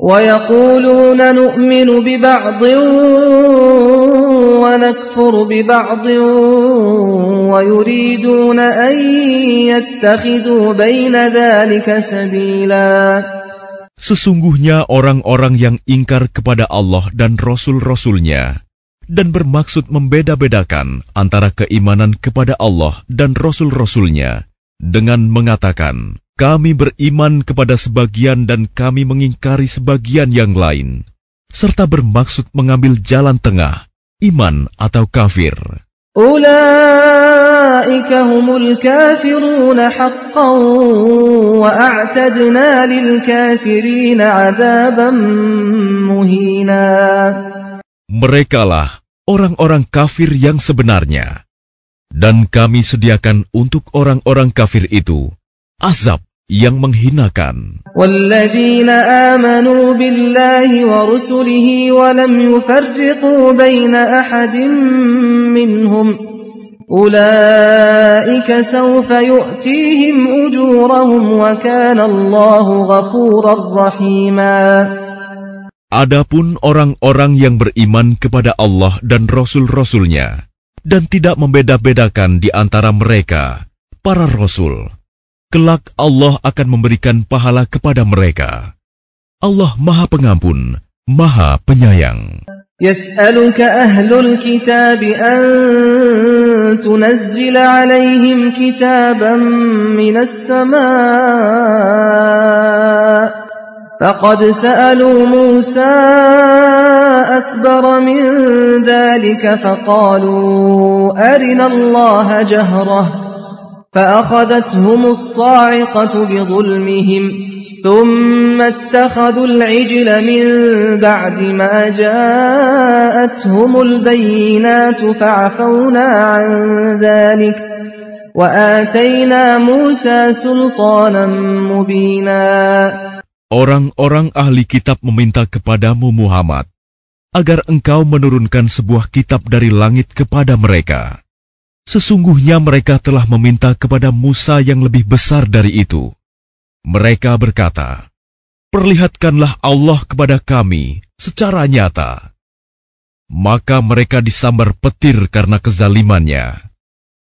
ويقولون نؤمن ببعض ونكفر ببعض ويريدون أن يتخذوا بين ذلك سبيلاً
Sesungguhnya orang-orang yang ingkar kepada Allah dan Rasul-Rasulnya dan bermaksud membeda-bedakan antara keimanan kepada Allah dan Rasul-Rasulnya dengan mengatakan, kami beriman kepada sebagian dan kami mengingkari sebagian yang lain, serta bermaksud mengambil jalan tengah, iman atau kafir.
أولئك هم الكافرون حقا وأعتدنا للكافرين عذابا مهينا
Mereka lah orang-orang kafir yang sebenarnya. Dan kami sediakan untuk orang-orang kafir itu azab yang menghinakan.
والذين آمنوا بالله ورسله ولم يفرقوا بين أحد منهم أولئك سوف يؤتيهم أجورهم وكان الله غفورا رحيما
Adapun orang-orang yang beriman kepada Allah dan Rasul-Rasulnya, dan tidak membeda-bedakan di antara mereka, para Rasul, kelak Allah akan memberikan pahala kepada mereka. Allah Maha Pengampun, Maha Penyayang.
يسألك أهل الكتاب أن تنزل عليهم كتابا من السماء فقد سألوا موسى أكبر من ذلك فقالوا أرنا الله جهرةً فأخذتهم الصاعقة بظلمهم ثم اتخذوا العجل من بعد ما جاءتهم البينات فعفونا عن ذلك وآتينا موسى سلطانا مبينا
Orang-orang ahli kitab meminta kepadamu Muhammad agar engkau menurunkan sebuah kitab dari langit kepada mereka. Sesungguhnya mereka telah meminta kepada Musa yang lebih besar dari itu. Mereka berkata, Perlihatkanlah Allah kepada kami secara nyata. Maka mereka disambar petir karena kezalimannya.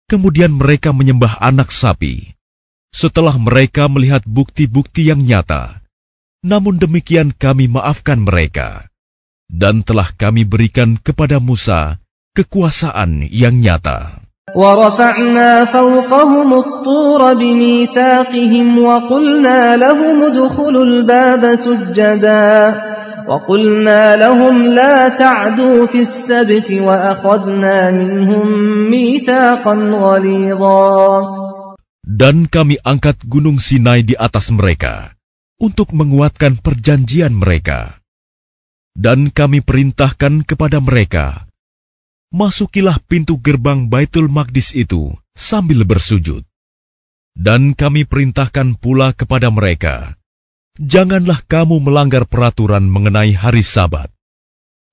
Kemudian mereka menyembah anak sapi. Setelah mereka melihat bukti-bukti yang nyata, namun demikian kami maafkan mereka. Dan telah kami berikan kepada Musa kekuasaan yang nyata.
ورفعنا فوقهم الطور بميثاقهم وقلنا لهم ادخلوا الباب سجدا وقلنا لهم لا تعدوا في السبت وأخذنا منهم ميثاقا غليظا
Dan kami angkat gunung Sinai di atas mereka untuk menguatkan perjanjian mereka. Dan kami perintahkan kepada mereka masukilah pintu gerbang Baitul magdis itu sambil bersujud. Dan kami perintahkan pula kepada mereka, janganlah kamu melanggar peraturan mengenai hari sabat.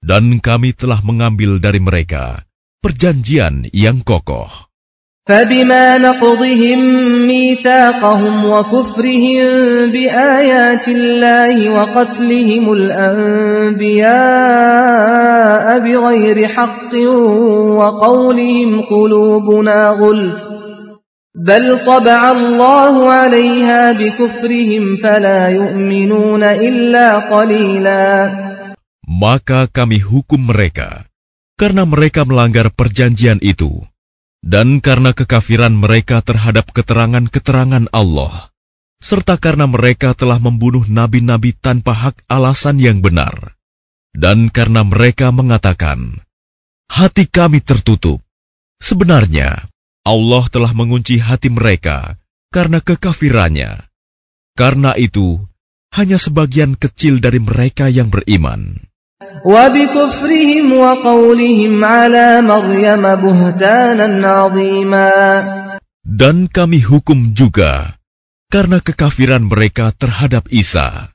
Dan kami telah mengambil dari mereka perjanjian yang kokoh.
فبما نقضهم ميثاقهم وكفرهم بآيات الله وقتلهم الأنبياء بغير حق وقولهم قلوبنا غلف بل طبع الله عليها بكفرهم فلا يؤمنون إلا قليلا
Maka kami hukum mereka karena mereka melanggar perjanjian itu dan karena kekafiran mereka terhadap keterangan-keterangan Allah, serta karena mereka telah membunuh nabi-nabi tanpa hak alasan yang benar, dan karena mereka mengatakan, "Hati kami tertutup." Sebenarnya, Allah telah mengunci hati mereka karena kekafirannya. Karena itu, hanya sebagian kecil dari mereka yang beriman.
وبكفرهم وقولهم على مريم بهتانا عظيما
Dan kami hukum juga karena kekafiran mereka terhadap Isa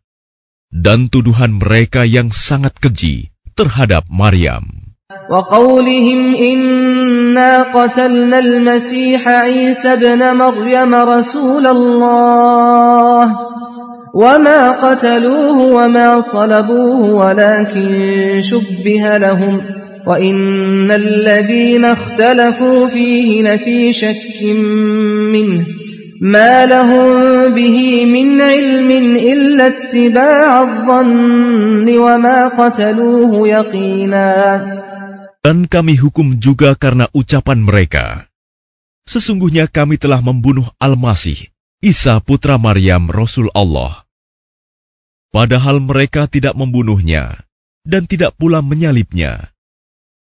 dan tuduhan mereka yang sangat keji terhadap Maryam.
وقولهم إنا قتلنا المسيح عيسى ابن مريم رسول الله وما قتلوه وما صلبوه ولكن شبه لهم وإن الذين اختلفوا فيه لفي شك منه ما لهم به من علم إلا اتباع الظن وما قتلوه يقينا
Dan kami hukum juga karena ucapan mereka. Sesungguhnya kami telah membunuh Al-Masih, Isa putra Maryam Rasul Allah. Padahal mereka tidak membunuhnya dan tidak pula menyalipnya.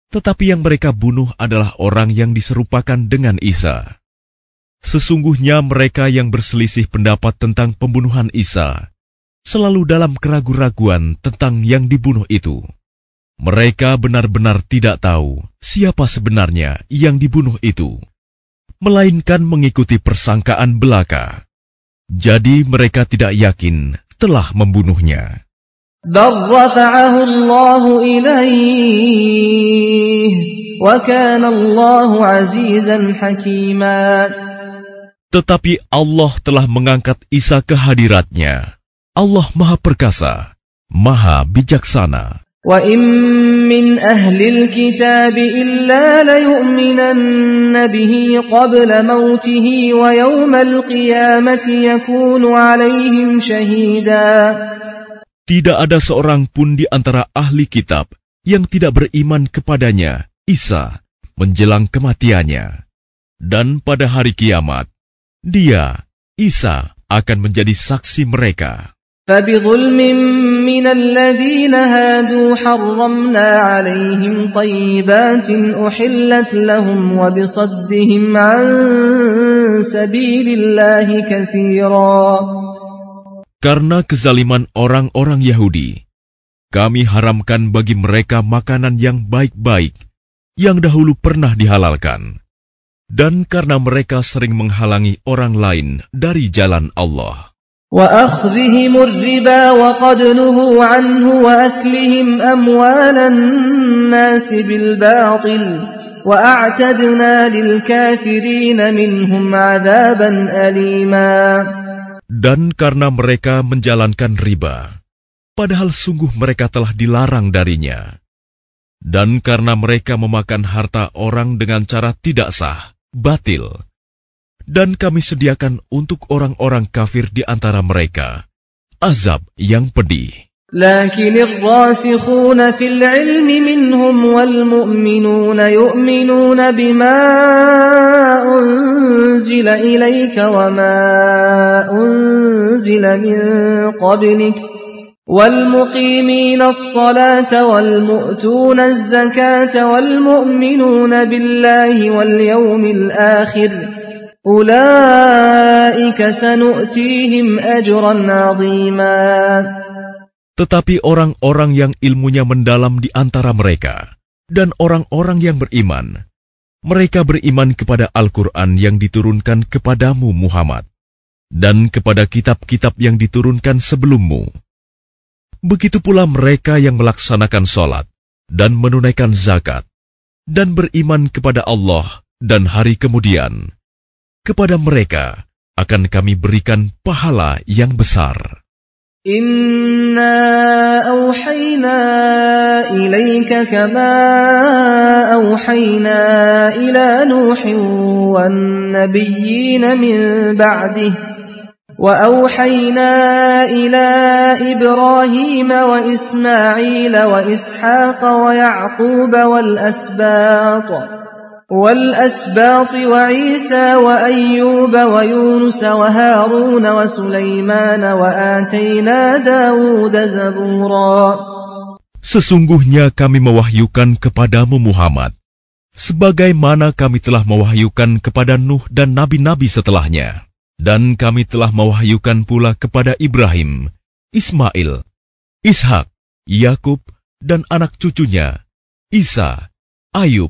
Tetapi yang mereka bunuh adalah orang yang diserupakan dengan Isa. Sesungguhnya mereka yang berselisih pendapat tentang pembunuhan Isa selalu dalam keraguan-raguan tentang yang dibunuh itu. Mereka benar-benar tidak tahu siapa sebenarnya yang dibunuh itu, melainkan mengikuti persangkaan belaka. Jadi mereka tidak yakin telah membunuhnya. Tetapi Allah telah mengangkat Isa ke hadiratnya. Allah Maha Perkasa, Maha Bijaksana.
وإن من أهل الكتاب إلا ليؤمنن به قبل موته ويوم القيامة يكون عليهم شهيدا
Tidak ada seorang pun di antara ahli kitab yang tidak beriman kepadanya, Isa, menjelang kematiannya. Dan pada hari kiamat, dia, Isa, akan menjadi saksi mereka.
فبظلم من الذين هادوا حرمنا عليهم طيبات أحلت لهم وبصدهم عن سبيل الله كثيرا
Karena kezaliman orang-orang Yahudi, kami haramkan bagi mereka makanan yang baik-baik yang dahulu pernah dihalalkan, dan karena mereka sering menghalangi orang lain dari jalan Allah.
وأخذهم الربا وقد نهوا عنه وأكلهم أموال الناس بالباطل وأعتدنا للكافرين منهم عذابا أليما
Dan karena mereka menjalankan riba, padahal sungguh mereka telah dilarang darinya. Dan karena mereka memakan harta orang dengan cara tidak sah, batil, dan kami sediakan untuk orang-orang kafir di antara mereka azab yang pedih.
لكن الراسخون في العلم منهم والمؤمنون يؤمنون بما أنزل إليك وما أنزل من قبلك والمقيمين الصلاة والمؤتون الزكاة والمؤمنون بالله واليوم الآخر
tetapi orang-orang yang ilmunya mendalam di antara mereka dan orang-orang yang beriman, mereka beriman kepada Al-Quran yang diturunkan kepadamu Muhammad dan kepada kitab-kitab yang diturunkan sebelummu. Begitu pula mereka yang melaksanakan sholat dan menunaikan zakat dan beriman kepada Allah dan hari kemudian kepada mereka akan kami berikan pahala yang besar.
Inna awhayna ilayka kama awhayna ila Nuhin wan nabiyyin min ba'dih وأوحينا إلى إبراهيم وإسماعيل وإسحاق ويعقوب والأسباط والأسباط وعيسى وأيوب ويونس وهارون وسليمان وآتينا داود زبورا
Sesungguhnya kami mewahyukan kepadamu Muhammad, sebagaimana kami telah mewahyukan kepada Nuh dan nabi-nabi setelahnya. Dan kami telah mewahyukan pula kepada Ibrahim, Ismail, Ishak, Yakub, dan anak cucunya, Isa, Ayub,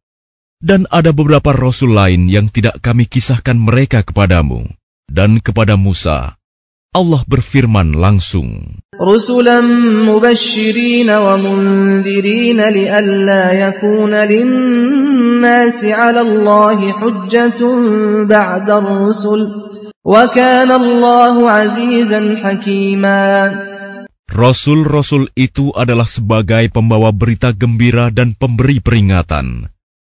Dan ada beberapa rasul lain yang tidak kami kisahkan mereka kepadamu. Dan kepada Musa, Allah berfirman langsung.
Rusulan mubashirin wa mundirin lialla yakuna linnasi ala Allahi hujjatun ba'da rusul. Wa kana Allahu azizan hakiman.
Rasul-rasul itu adalah sebagai pembawa berita gembira dan pemberi peringatan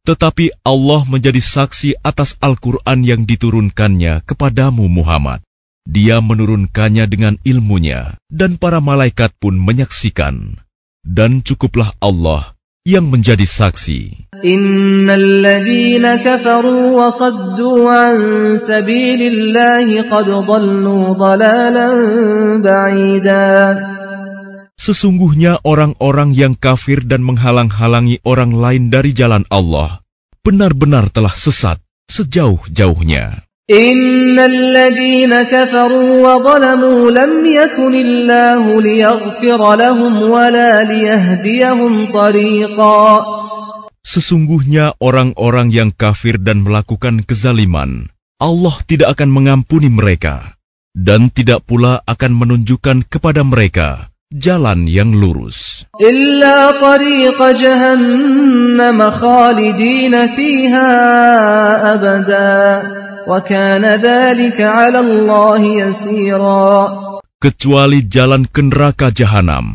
Tetapi Allah menjadi saksi atas Al-Quran yang diturunkannya kepadamu Muhammad. Dia menurunkannya dengan ilmunya, dan para malaikat pun menyaksikan. Dan cukuplah Allah yang menjadi saksi.
Innalladzina kafaru wa saddu an sabilillahi qad dhallu dhalalan baidah.
Sesungguhnya orang-orang yang kafir dan menghalang-halangi orang lain dari jalan Allah benar-benar telah sesat sejauh-jauhnya. Sesungguhnya orang-orang yang kafir dan melakukan kezaliman, Allah tidak akan mengampuni mereka dan tidak pula akan menunjukkan kepada mereka jalan yang lurus. Kecuali jalan ke neraka jahanam,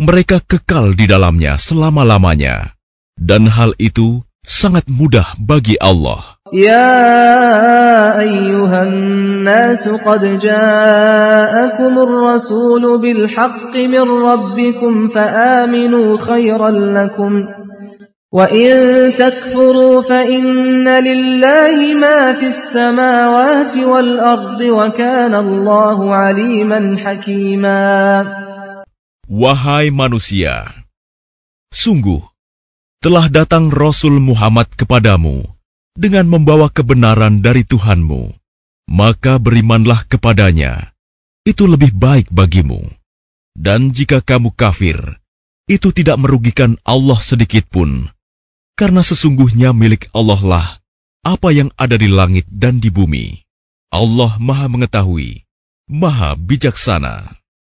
mereka kekal di dalamnya selama-lamanya. Dan hal itu sangat mudah bagi Allah.
يا أيها الناس قد جاءكم الرسول بالحق من ربكم فآمنوا خيرا لكم وإن تكفروا فإن لله ما في السماوات والأرض وكان الله عليما حكيما
Wahai manusia, sungguh telah datang Rasul Muhammad kepadamu dengan membawa kebenaran dari Tuhanmu, maka berimanlah kepadanya. Itu lebih baik bagimu. Dan jika kamu kafir, itu tidak merugikan Allah sedikit pun, karena sesungguhnya milik Allah lah apa yang ada di langit dan di bumi. Allah Maha Mengetahui, Maha Bijaksana.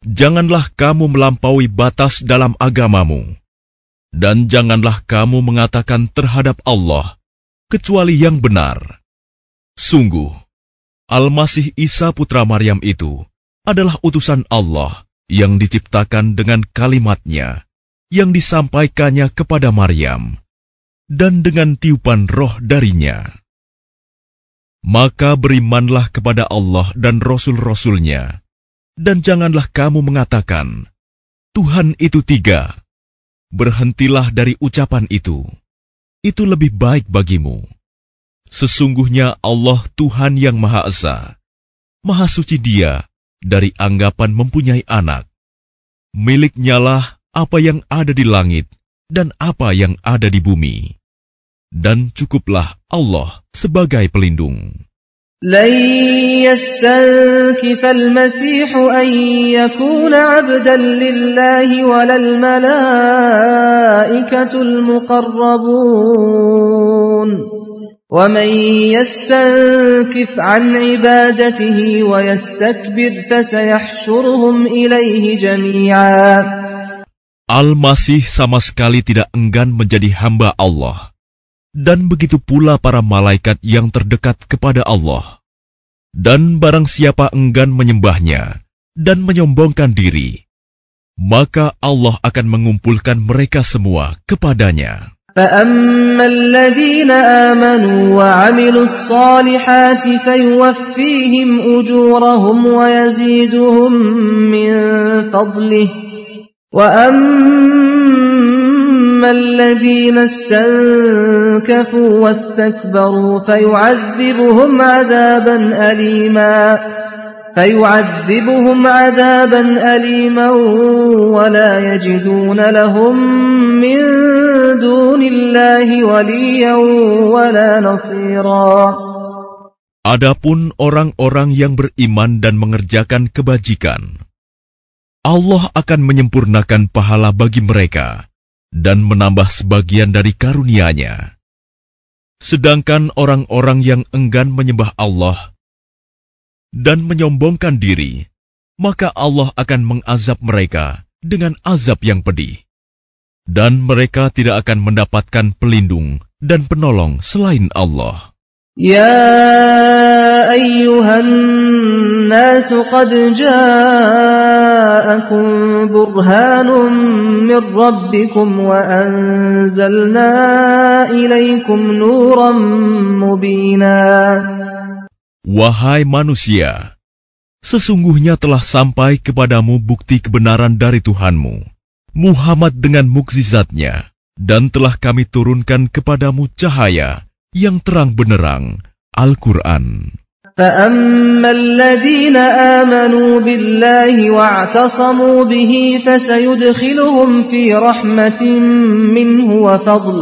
Janganlah kamu melampaui batas dalam agamamu, dan janganlah kamu mengatakan terhadap Allah kecuali yang benar. Sungguh, Al-Masih Isa putra Maryam itu adalah utusan Allah yang diciptakan dengan kalimatnya yang disampaikannya kepada Maryam dan dengan tiupan roh darinya. Maka berimanlah kepada Allah dan Rasul-Rasulnya, dan janganlah kamu mengatakan, "Tuhan itu tiga." Berhentilah dari ucapan itu. Itu lebih baik bagimu. Sesungguhnya Allah Tuhan yang Maha Esa, Maha Suci Dia dari anggapan mempunyai anak. Miliknyalah apa yang ada di langit dan apa yang ada di bumi. Dan cukuplah Allah sebagai pelindung.
لن يستنكف المسيح أن يكون عبدا لله ولا الملائكة المقربون ومن يستنكف عن عبادته ويستكبر فسيحشرهم إليه جميعا
Al-Masih sama sekali tidak enggan menjadi hamba Allah dan begitu pula para malaikat yang terdekat kepada Allah. Dan barang siapa enggan menyembahnya dan menyombongkan diri, maka Allah akan mengumpulkan mereka semua kepadanya.
فأما الذين آمنوا وعملوا الصالحات فيوفيهم أجورهم ويزيدهم من فضله وأما أما الذين استنكفوا واستكبروا فيعذبهم عذابا أليما فيعذبهم عذابا أليما ولا يجدون لهم من دون الله وليا ولا نصيرا
Adapun orang-orang yang beriman dan mengerjakan kebajikan, Allah akan menyempurnakan pahala bagi mereka dan menambah sebagian dari karunia-Nya. Sedangkan orang-orang yang enggan menyembah Allah dan menyombongkan diri, maka Allah akan mengazab mereka dengan azab yang pedih. Dan mereka tidak akan mendapatkan pelindung dan penolong selain Allah.
Ya أيها الناس قد جاءكم برهان من ربكم وأنزلنا إليكم نورا مبينا
Wahai manusia, sesungguhnya telah sampai kepadamu bukti kebenaran dari Tuhanmu, Muhammad dengan mukjizatnya, dan telah kami turunkan kepadamu cahaya yang terang benerang, Al-Quran.
فأما الذين آمنوا بالله واعتصموا به فسيدخلهم في رحمة منه وفضل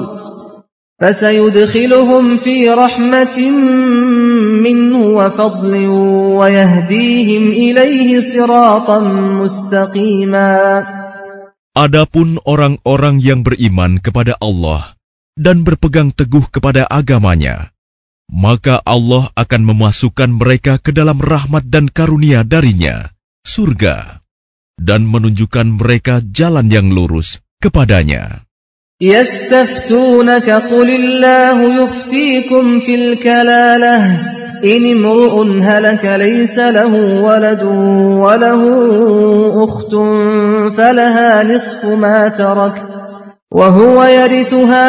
فسيدخلهم في رحمة منه وفضل ويهديهم إليه صراطا مستقيما
Adapun orang-orang yang beriman kepada Allah dan berpegang teguh kepada agamanya, maka Allah akan memasukkan mereka ke dalam rahmat dan karunia darinya, surga, dan menunjukkan mereka jalan yang lurus kepadanya.
يستفتونك قل الله يفتيكم في الكلالة إن امرؤ هلك ليس له ولد وله أخت فلها نصف ما ترك وهو يرثها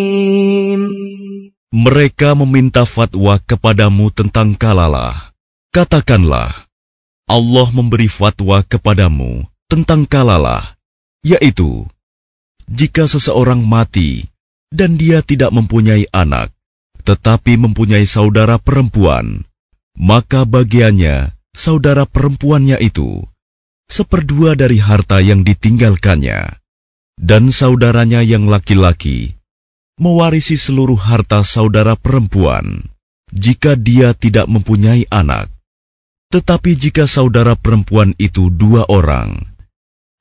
Mereka meminta fatwa kepadamu tentang kalalah. Katakanlah, Allah memberi fatwa kepadamu tentang kalalah, yaitu, jika seseorang mati dan dia tidak mempunyai anak, tetapi mempunyai saudara perempuan, maka bagiannya saudara perempuannya itu seperdua dari harta yang ditinggalkannya, dan saudaranya yang laki-laki mewarisi seluruh harta saudara perempuan jika dia tidak mempunyai anak. Tetapi jika saudara perempuan itu dua orang,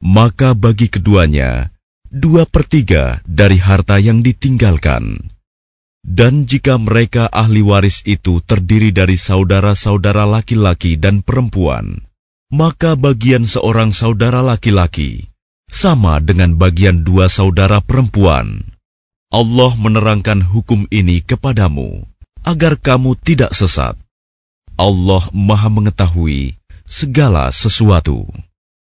maka bagi keduanya dua per tiga dari harta yang ditinggalkan. Dan jika mereka ahli waris itu terdiri dari saudara-saudara laki-laki dan perempuan, maka bagian seorang saudara laki-laki sama dengan bagian dua saudara perempuan Allah menerangkan hukum ini kepadamu agar kamu tidak sesat. Allah Maha Mengetahui segala sesuatu.